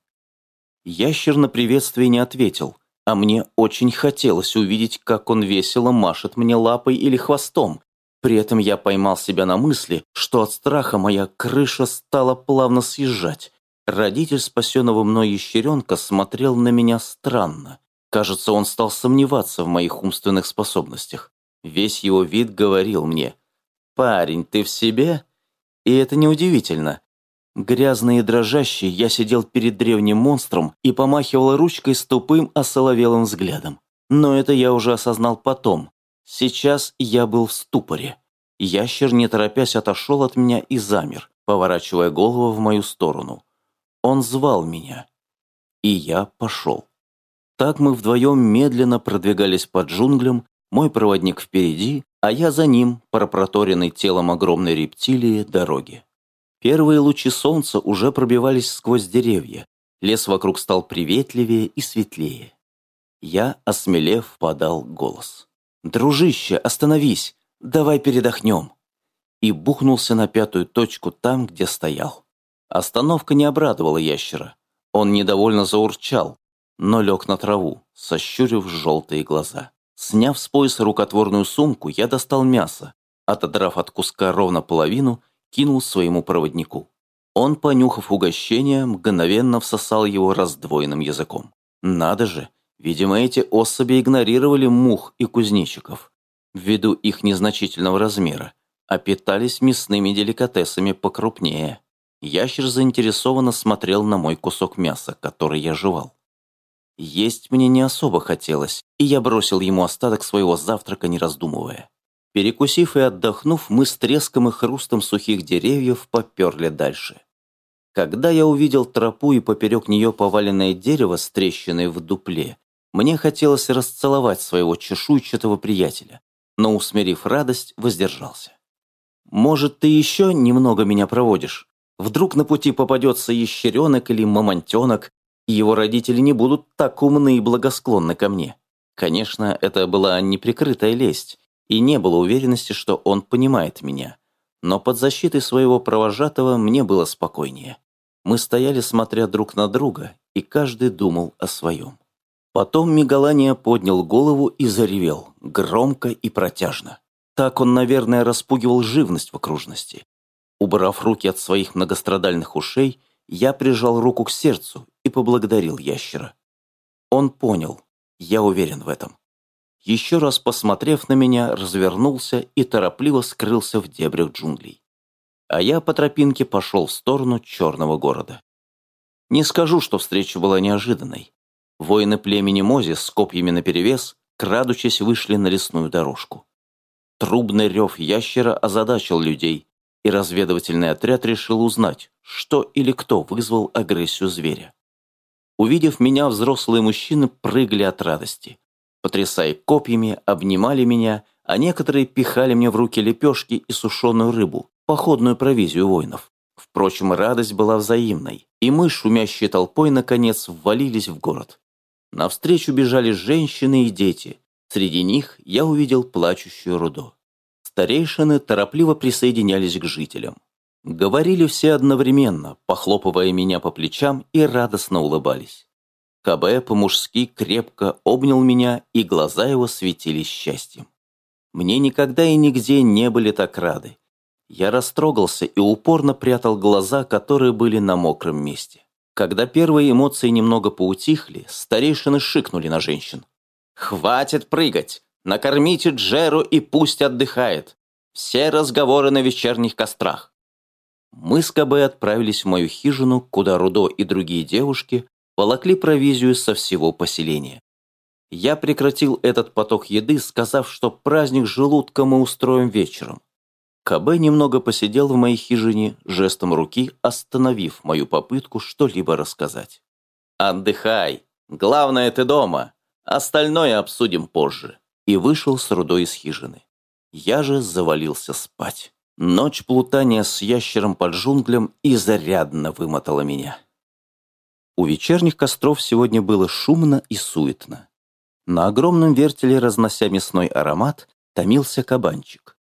A: Ящер на приветствие не ответил, а мне очень хотелось увидеть, как он весело машет мне лапой или хвостом. При этом я поймал себя на мысли, что от страха моя крыша стала плавно съезжать. Родитель спасенного мной ящеренка смотрел на меня странно. Кажется, он стал сомневаться в моих умственных способностях. Весь его вид говорил мне, «Парень, ты в себе?» И это неудивительно. Грязный и дрожащий, я сидел перед древним монстром и помахивал ручкой с тупым осоловелым взглядом. Но это я уже осознал потом. Сейчас я был в ступоре. Ящер, не торопясь, отошел от меня и замер, поворачивая голову в мою сторону. Он звал меня. И я пошел. Так мы вдвоем медленно продвигались по джунглям, мой проводник впереди, а я за ним, пропроторенный телом огромной рептилии, дороги. Первые лучи солнца уже пробивались сквозь деревья, лес вокруг стал приветливее и светлее. Я, осмелев, подал голос. «Дружище, остановись! Давай передохнем!» И бухнулся на пятую точку там, где стоял. Остановка не обрадовала ящера. Он недовольно заурчал, но лег на траву, сощурив желтые глаза. Сняв с пояса рукотворную сумку, я достал мясо, отодрав от куска ровно половину, кинул своему проводнику. Он, понюхав угощение, мгновенно всосал его раздвоенным языком. Надо же, видимо, эти особи игнорировали мух и кузнечиков, ввиду их незначительного размера, а питались мясными деликатесами покрупнее. Ящер заинтересованно смотрел на мой кусок мяса, который я жевал. Есть мне не особо хотелось, и я бросил ему остаток своего завтрака, не раздумывая. Перекусив и отдохнув, мы с треском и хрустом сухих деревьев поперли дальше. Когда я увидел тропу и поперек нее поваленное дерево с трещиной в дупле, мне хотелось расцеловать своего чешуйчатого приятеля, но, усмирив радость, воздержался. «Может, ты еще немного меня проводишь? Вдруг на пути попадется ящеренок или мамонтенок, его родители не будут так умны и благосклонны ко мне. Конечно, это была неприкрытая лесть, и не было уверенности, что он понимает меня. Но под защитой своего провожатого мне было спокойнее. Мы стояли, смотря друг на друга, и каждый думал о своем. Потом Мегалания поднял голову и заревел, громко и протяжно. Так он, наверное, распугивал живность в окружности. Убрав руки от своих многострадальных ушей, я прижал руку к сердцу и поблагодарил ящера. Он понял, я уверен в этом. еще раз посмотрев на меня, развернулся и торопливо скрылся в дебрях джунглей. А я по тропинке пошел в сторону черного города. Не скажу, что встреча была неожиданной. Воины племени Мози с копьями наперевес, крадучись, вышли на лесную дорожку. Трубный рев ящера озадачил людей, и разведывательный отряд решил узнать, что или кто вызвал агрессию зверя. Увидев меня, взрослые мужчины прыгали от радости. Потрясая копьями, обнимали меня, а некоторые пихали мне в руки лепешки и сушеную рыбу, походную провизию воинов. Впрочем, радость была взаимной, и мы, шумящей толпой, наконец ввалились в город. Навстречу бежали женщины и дети, Среди них я увидел плачущую Рудо. Старейшины торопливо присоединялись к жителям. Говорили все одновременно, похлопывая меня по плечам и радостно улыбались. КБ по-мужски крепко обнял меня, и глаза его светились счастьем. Мне никогда и нигде не были так рады. Я растрогался и упорно прятал глаза, которые были на мокром месте. Когда первые эмоции немного поутихли, старейшины шикнули на женщин. «Хватит прыгать! Накормите Джеру и пусть отдыхает! Все разговоры на вечерних кострах!» Мы с КБ отправились в мою хижину, куда Рудо и другие девушки волокли провизию со всего поселения. Я прекратил этот поток еды, сказав, что праздник желудка мы устроим вечером. КБ немного посидел в моей хижине, жестом руки остановив мою попытку что-либо рассказать. «Отдыхай! Главное, ты дома! Остальное обсудим позже. И вышел с рудой из хижины. Я же завалился спать. Ночь плутания с ящером под джунглям изрядно вымотала меня. У вечерних костров сегодня было шумно и суетно. На огромном вертеле, разнося мясной аромат, томился кабанчик.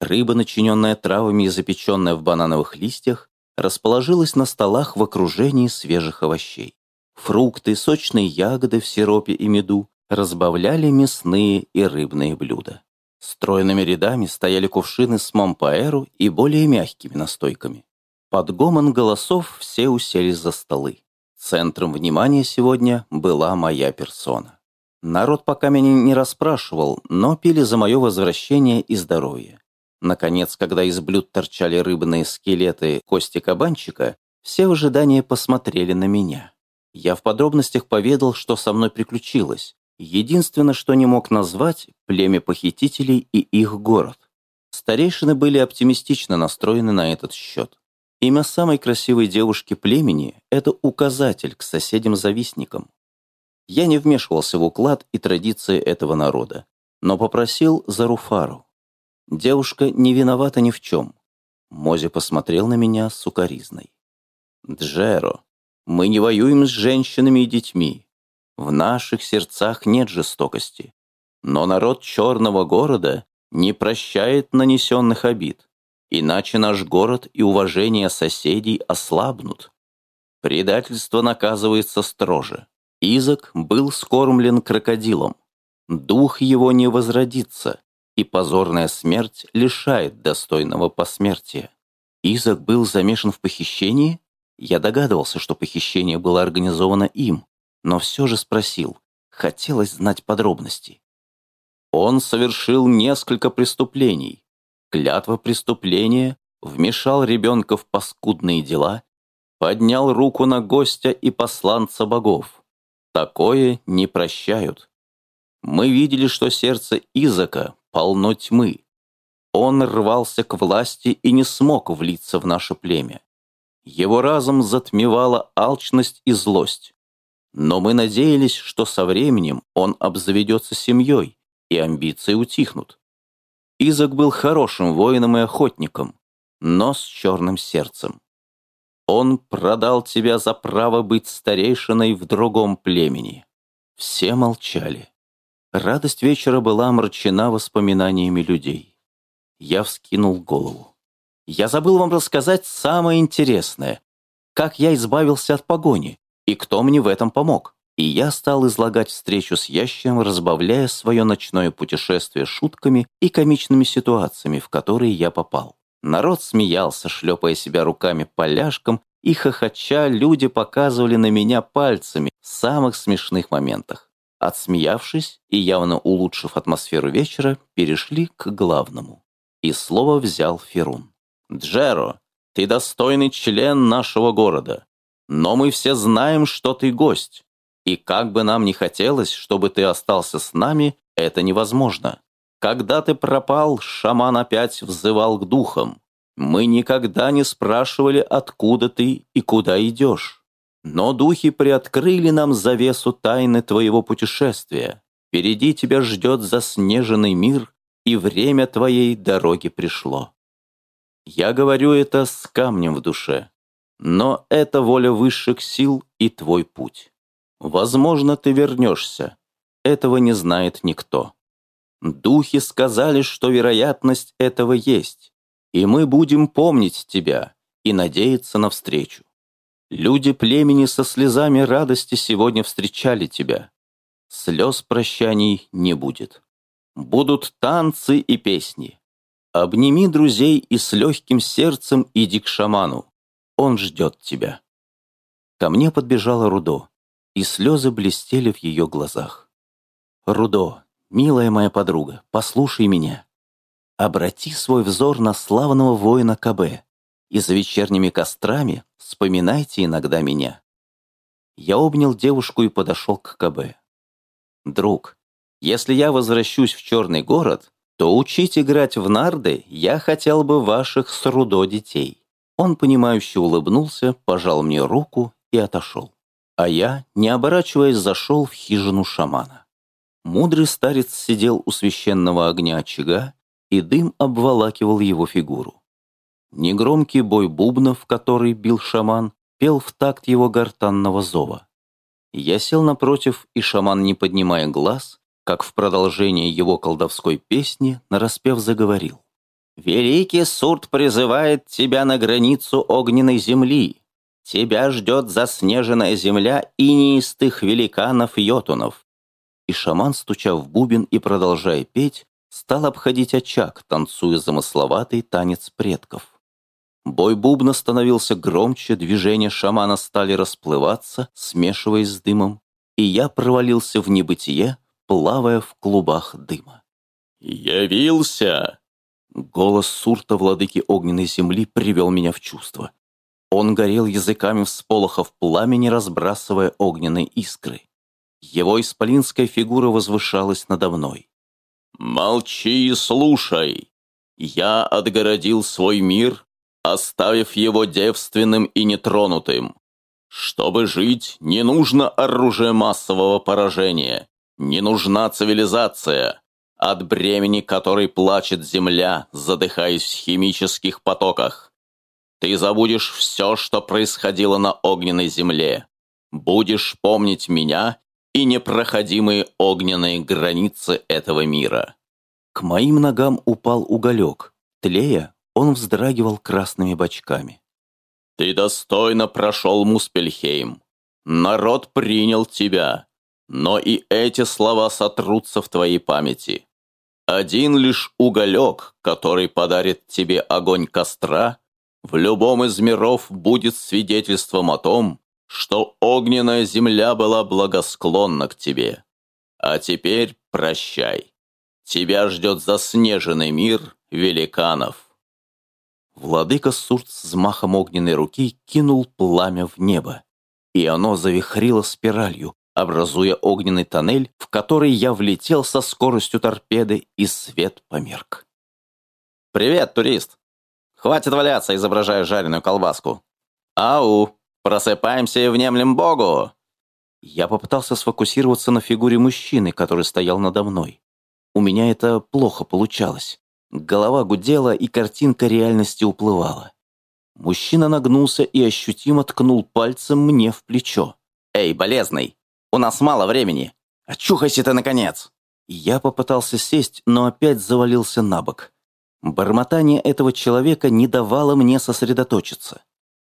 A: Рыба, начиненная травами и запеченная в банановых листьях, расположилась на столах в окружении свежих овощей. Фрукты, сочные ягоды в сиропе и меду разбавляли мясные и рыбные блюда. Стройными рядами стояли кувшины с момпаэру и более мягкими настойками. Под гомон голосов все уселись за столы. Центром внимания сегодня была моя персона. Народ пока меня не расспрашивал, но пили за мое возвращение и здоровье. Наконец, когда из блюд торчали рыбные скелеты кости кабанчика, все в ожидании посмотрели на меня. Я в подробностях поведал, что со мной приключилось. Единственное, что не мог назвать, племя похитителей и их город. Старейшины были оптимистично настроены на этот счет. Имя самой красивой девушки племени – это указатель к соседям-завистникам. Я не вмешивался в уклад и традиции этого народа, но попросил за Руфару. Девушка не виновата ни в чем. Мози посмотрел на меня с укоризной. «Джеро, мы не воюем с женщинами и детьми. В наших сердцах нет жестокости. Но народ черного города не прощает нанесенных обид. Иначе наш город и уважение соседей ослабнут. Предательство наказывается строже. Изак был скормлен крокодилом. Дух его не возродится, и позорная смерть лишает достойного посмертия. Изак был замешан в похищении? Я догадывался, что похищение было организовано им, но все же спросил. Хотелось знать подробности. Он совершил несколько преступлений. Клятва преступления, вмешал ребенка в паскудные дела, поднял руку на гостя и посланца богов. Такое не прощают. Мы видели, что сердце Изака полно тьмы. Он рвался к власти и не смог влиться в наше племя. Его разум затмевала алчность и злость. Но мы надеялись, что со временем он обзаведется семьей, и амбиции утихнут. Изак был хорошим воином и охотником, но с черным сердцем. Он продал тебя за право быть старейшиной в другом племени. Все молчали. Радость вечера была омрачена воспоминаниями людей. Я вскинул голову. Я забыл вам рассказать самое интересное. Как я избавился от погони, и кто мне в этом помог. И я стал излагать встречу с ящером, разбавляя свое ночное путешествие шутками и комичными ситуациями, в которые я попал. Народ смеялся, шлепая себя руками поляшком, и хохоча люди показывали на меня пальцами в самых смешных моментах.
C: Отсмеявшись и явно улучшив атмосферу вечера, перешли к главному. И слово взял Ферун. «Джеро, ты достойный член нашего города, но мы все знаем, что ты гость, и как бы нам ни хотелось, чтобы ты остался с нами, это невозможно. Когда ты пропал, шаман опять взывал к духам. Мы никогда не спрашивали, откуда ты и куда идешь. Но духи приоткрыли нам завесу тайны твоего путешествия. Впереди тебя ждет заснеженный мир, и время твоей дороги пришло. Я говорю это с камнем в душе, но это воля высших сил и твой путь. Возможно, ты вернешься. Этого не знает никто. Духи сказали, что вероятность этого есть, и мы будем помнить тебя и надеяться на встречу. Люди племени со слезами радости сегодня встречали тебя. Слез прощаний не будет. Будут танцы и песни. Обними друзей и с легким сердцем иди к шаману. Он ждет тебя. Ко мне подбежала Рудо, и слезы блестели в ее глазах. Рудо, милая моя подруга, послушай меня. Обрати свой взор на славного воина КБ, и за вечерними кострами вспоминайте иногда меня. Я обнял девушку и подошел к КБ. Друг, если я возвращусь в Черный город, то учить играть в нарды я хотел бы ваших с Рудо детей. Он, понимающе улыбнулся, пожал мне руку и отошел. А я, не оборачиваясь, зашел в хижину шамана. Мудрый старец сидел у священного огня очага, и дым обволакивал его фигуру. Негромкий бой бубнов, который бил шаман, пел в такт его гортанного зова. Я сел напротив, и шаман, не поднимая глаз, как в продолжение его колдовской песни, нараспев заговорил. «Великий Сурт призывает тебя на границу огненной земли. Тебя ждет заснеженная земля инеистых великанов-йотунов и шаман, стуча в бубен и продолжая петь, стал обходить очаг, танцуя замысловатый танец предков. Бой бубна становился громче, движения шамана стали расплываться, смешиваясь с дымом, и я провалился в небытие, плавая в клубах дыма.
B: «Явился!»
C: Голос Сурта, владыки огненной земли, привел меня в чувство. Он горел языками всполохов пламени, разбрасывая огненные искры. Его исполинская фигура возвышалась надо мной.
B: «Молчи и слушай. Я отгородил свой мир, оставив его девственным и нетронутым. Чтобы жить, не нужно оружие массового поражения, не нужна цивилизация, от бремени которой плачет земля, задыхаясь в химических потоках. Ты забудешь все, что происходило на огненной земле. Будешь помнить меня и непроходимые огненные границы этого мира.
C: К моим ногам упал уголек. Тлея, он вздрагивал красными бочками.
B: «Ты достойно прошел Муспельхейм. Народ принял тебя. Но и эти слова сотрутся в твоей памяти. Один лишь уголек, который подарит тебе огонь костра, в любом из миров будет свидетельством о том, что огненная земля была благосклонна к тебе. А теперь прощай. Тебя ждет заснеженный мир великанов.
C: Владыка Сурт с махом огненной руки кинул пламя в небо, и оно завихрило спиралью, образуя огненный тоннель, в который я влетел со скоростью торпеды, и свет померк.
A: «Привет, турист! Хватит валяться, изображая жареную колбаску!» «Ау!» Просыпаемся и внемлем Богу!»
C: Я попытался сфокусироваться на фигуре мужчины, который стоял надо мной. У меня это плохо получалось. Голова гудела, и картинка реальности уплывала. Мужчина нагнулся и ощутимо ткнул пальцем мне в плечо.
A: «Эй, болезный, у нас мало времени. Очухайся ты, наконец!»
C: Я попытался сесть, но опять завалился на бок. Бормотание этого человека не давало мне сосредоточиться.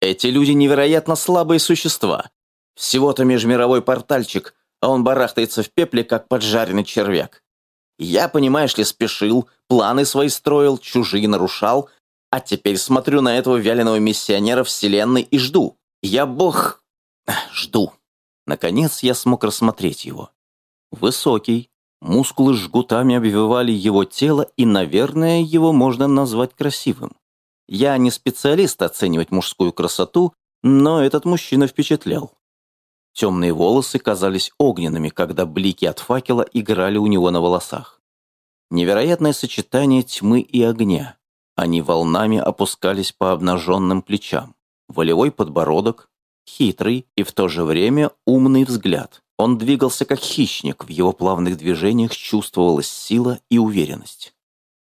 A: Эти люди невероятно слабые существа. Всего-то межмировой портальчик, а он барахтается в пепле, как поджаренный червяк. Я, понимаешь ли, спешил, планы свои строил, чужие нарушал, а теперь смотрю на этого вяленого миссионера вселенной и жду. Я бог... жду.
C: Наконец я смог рассмотреть его.
A: Высокий, мускулы жгутами обвивали его тело, и, наверное, его можно назвать красивым. Я не специалист оценивать мужскую красоту, но этот мужчина впечатлял. Темные волосы казались огненными, когда блики от факела играли у него на волосах. Невероятное сочетание тьмы и огня. Они волнами опускались по обнаженным плечам. Волевой подбородок, хитрый и в то же время умный взгляд. Он двигался как хищник, в его плавных движениях чувствовалась сила и уверенность.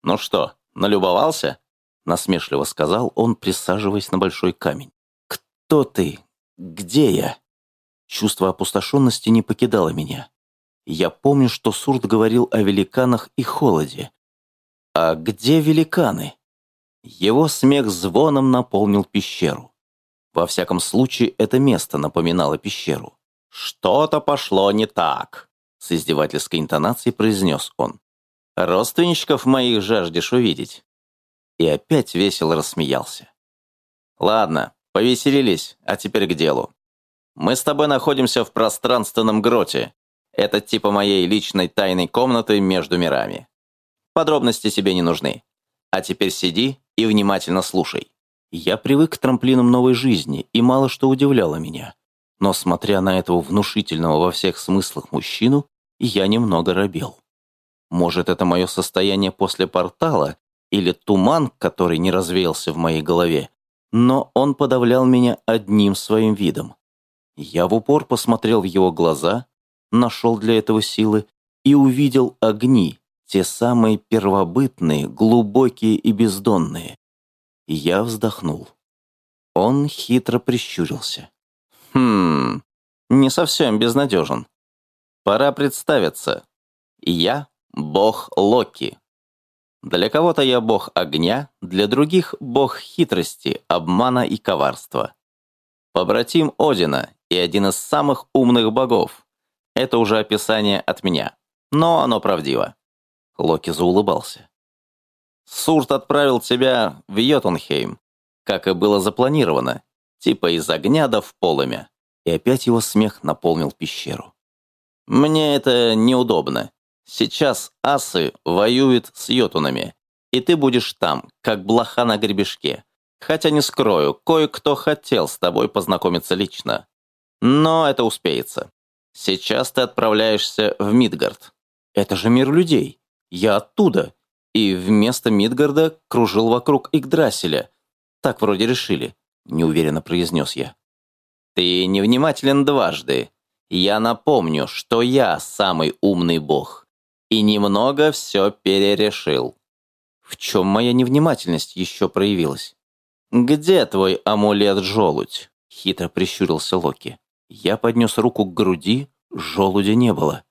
C: «Ну что, налюбовался?» — насмешливо сказал он, присаживаясь на большой камень.
A: «Кто ты? Где я?» Чувство опустошенности не покидало меня. Я помню, что Сурт говорил о великанах и холоде. А где великаны? Его смех звоном наполнил пещеру. Во всяком случае, это место напоминало пещеру.
C: «Что-то пошло не так», — с издевательской интонацией произнес он. «Родственничков моих жаждешь увидеть?» И опять весело рассмеялся. «Ладно, повеселились, а теперь к делу. Мы с тобой находимся в пространственном гроте. Это типа моей личной тайной комнаты между мирами. Подробности тебе не нужны. А теперь сиди и внимательно слушай.
A: Я привык к трамплинам новой жизни, и мало что удивляло меня. Но, смотря на этого внушительного во всех смыслах мужчину, я немного робел. Может, это мое состояние после портала или туман, который не развеялся в моей голове, но он подавлял меня одним своим видом. Я в упор посмотрел в его глаза, нашел для этого силы и увидел огни, те самые первобытные, глубокие и бездонные. Я вздохнул. Он хитро прищурился.
C: «Хм, не совсем безнадежен. Пора представиться. Я бог Локи. Для кого-то я бог огня, для других бог хитрости, обмана и коварства. Побратим Одина и один из самых умных богов. Это уже описание от меня, но оно правдиво. Локи заулыбался. Сурт отправил тебя в Йотунхейм, как и было запланировано, типа из огня до в полымя.
A: И опять его смех наполнил пещеру.
C: Мне это неудобно. Сейчас асы воюют с йотунами, и ты будешь там, как блоха на гребешке. Хотя не скрою, кое-кто хотел с тобой познакомиться лично. Но это успеется. Сейчас ты отправляешься в Мидгард.
A: Это же мир людей. Я оттуда. И вместо Мидгарда кружил вокруг Игдрасиля. Так вроде решили, неуверенно произнес я.
C: Ты невнимателен дважды. Я напомню, что я самый умный бог. И немного все перерешил.
A: В чем моя невнимательность еще проявилась?
C: Где твой амулет-желудь?
A: Хитро прищурился Локи. Я поднес руку к груди, желудя не было.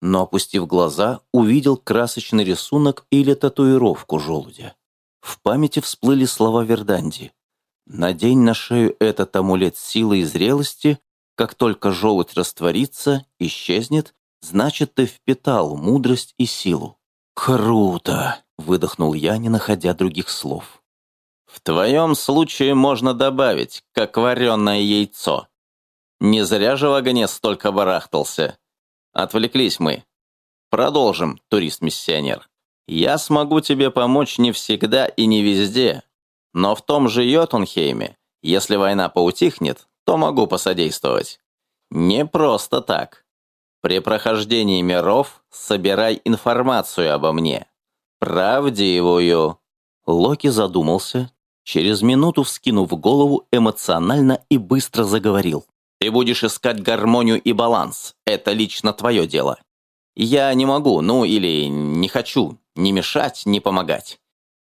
A: Но, опустив глаза, увидел красочный рисунок или татуировку желудя. В памяти всплыли слова Верданди. «Надень на шею этот амулет силы и зрелости, как только желудь растворится, исчезнет, значит, ты впитал мудрость и силу». «Круто!» — выдохнул я, не находя других слов.
C: «В твоем случае можно добавить, как вареное яйцо», не зря же в огне столько барахтался. Отвлеклись мы. Продолжим, турист-миссионер. Я смогу тебе помочь не всегда и не везде, но в том же Йотунхейме, если война поутихнет, то могу посодействовать. Не просто так. При прохождении миров собирай информацию обо мне. Правдивую.
A: Локи задумался, через минуту вскинув голову, эмоционально и быстро заговорил.
C: Ты будешь искать гармонию и баланс. Это лично твое дело. Я не могу, ну или не хочу, не мешать, не помогать.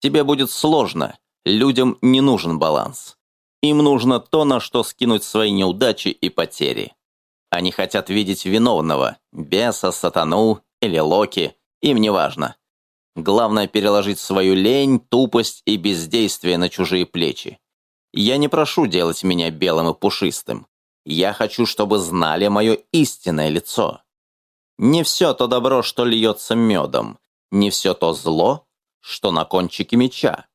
C: Тебе будет сложно. Людям не нужен баланс. Им нужно то, на что скинуть свои неудачи и потери. Они хотят видеть виновного, беса, сатану или Локи, им не важно. Главное переложить свою лень, тупость и бездействие на чужие плечи. Я не прошу делать меня белым и пушистым. Я хочу, чтобы знали мое истинное лицо. Не все то добро, что льется медом, не все то зло, что на кончике меча.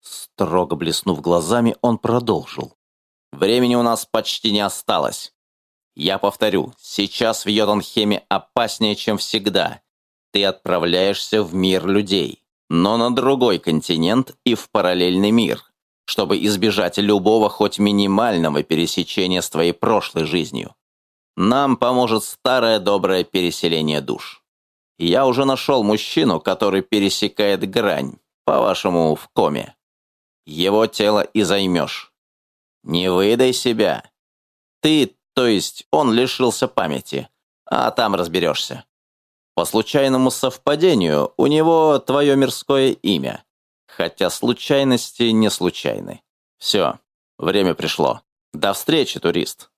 C: Строго блеснув глазами, он продолжил. Времени у нас почти не осталось. Я повторю, сейчас в Йотунхеме опаснее, чем всегда. Ты отправляешься в мир людей, но на другой континент и в параллельный мир, чтобы избежать любого хоть минимального пересечения с твоей прошлой жизнью. Нам поможет старое доброе переселение душ. Я уже нашел мужчину, который пересекает грань, по-вашему, в коме. Его тело и займешь. Не выдай себя. Ты то есть он лишился памяти, а там разберешься. По случайному совпадению у него твое мирское имя, хотя случайности не случайны. Все, время пришло. До встречи, турист.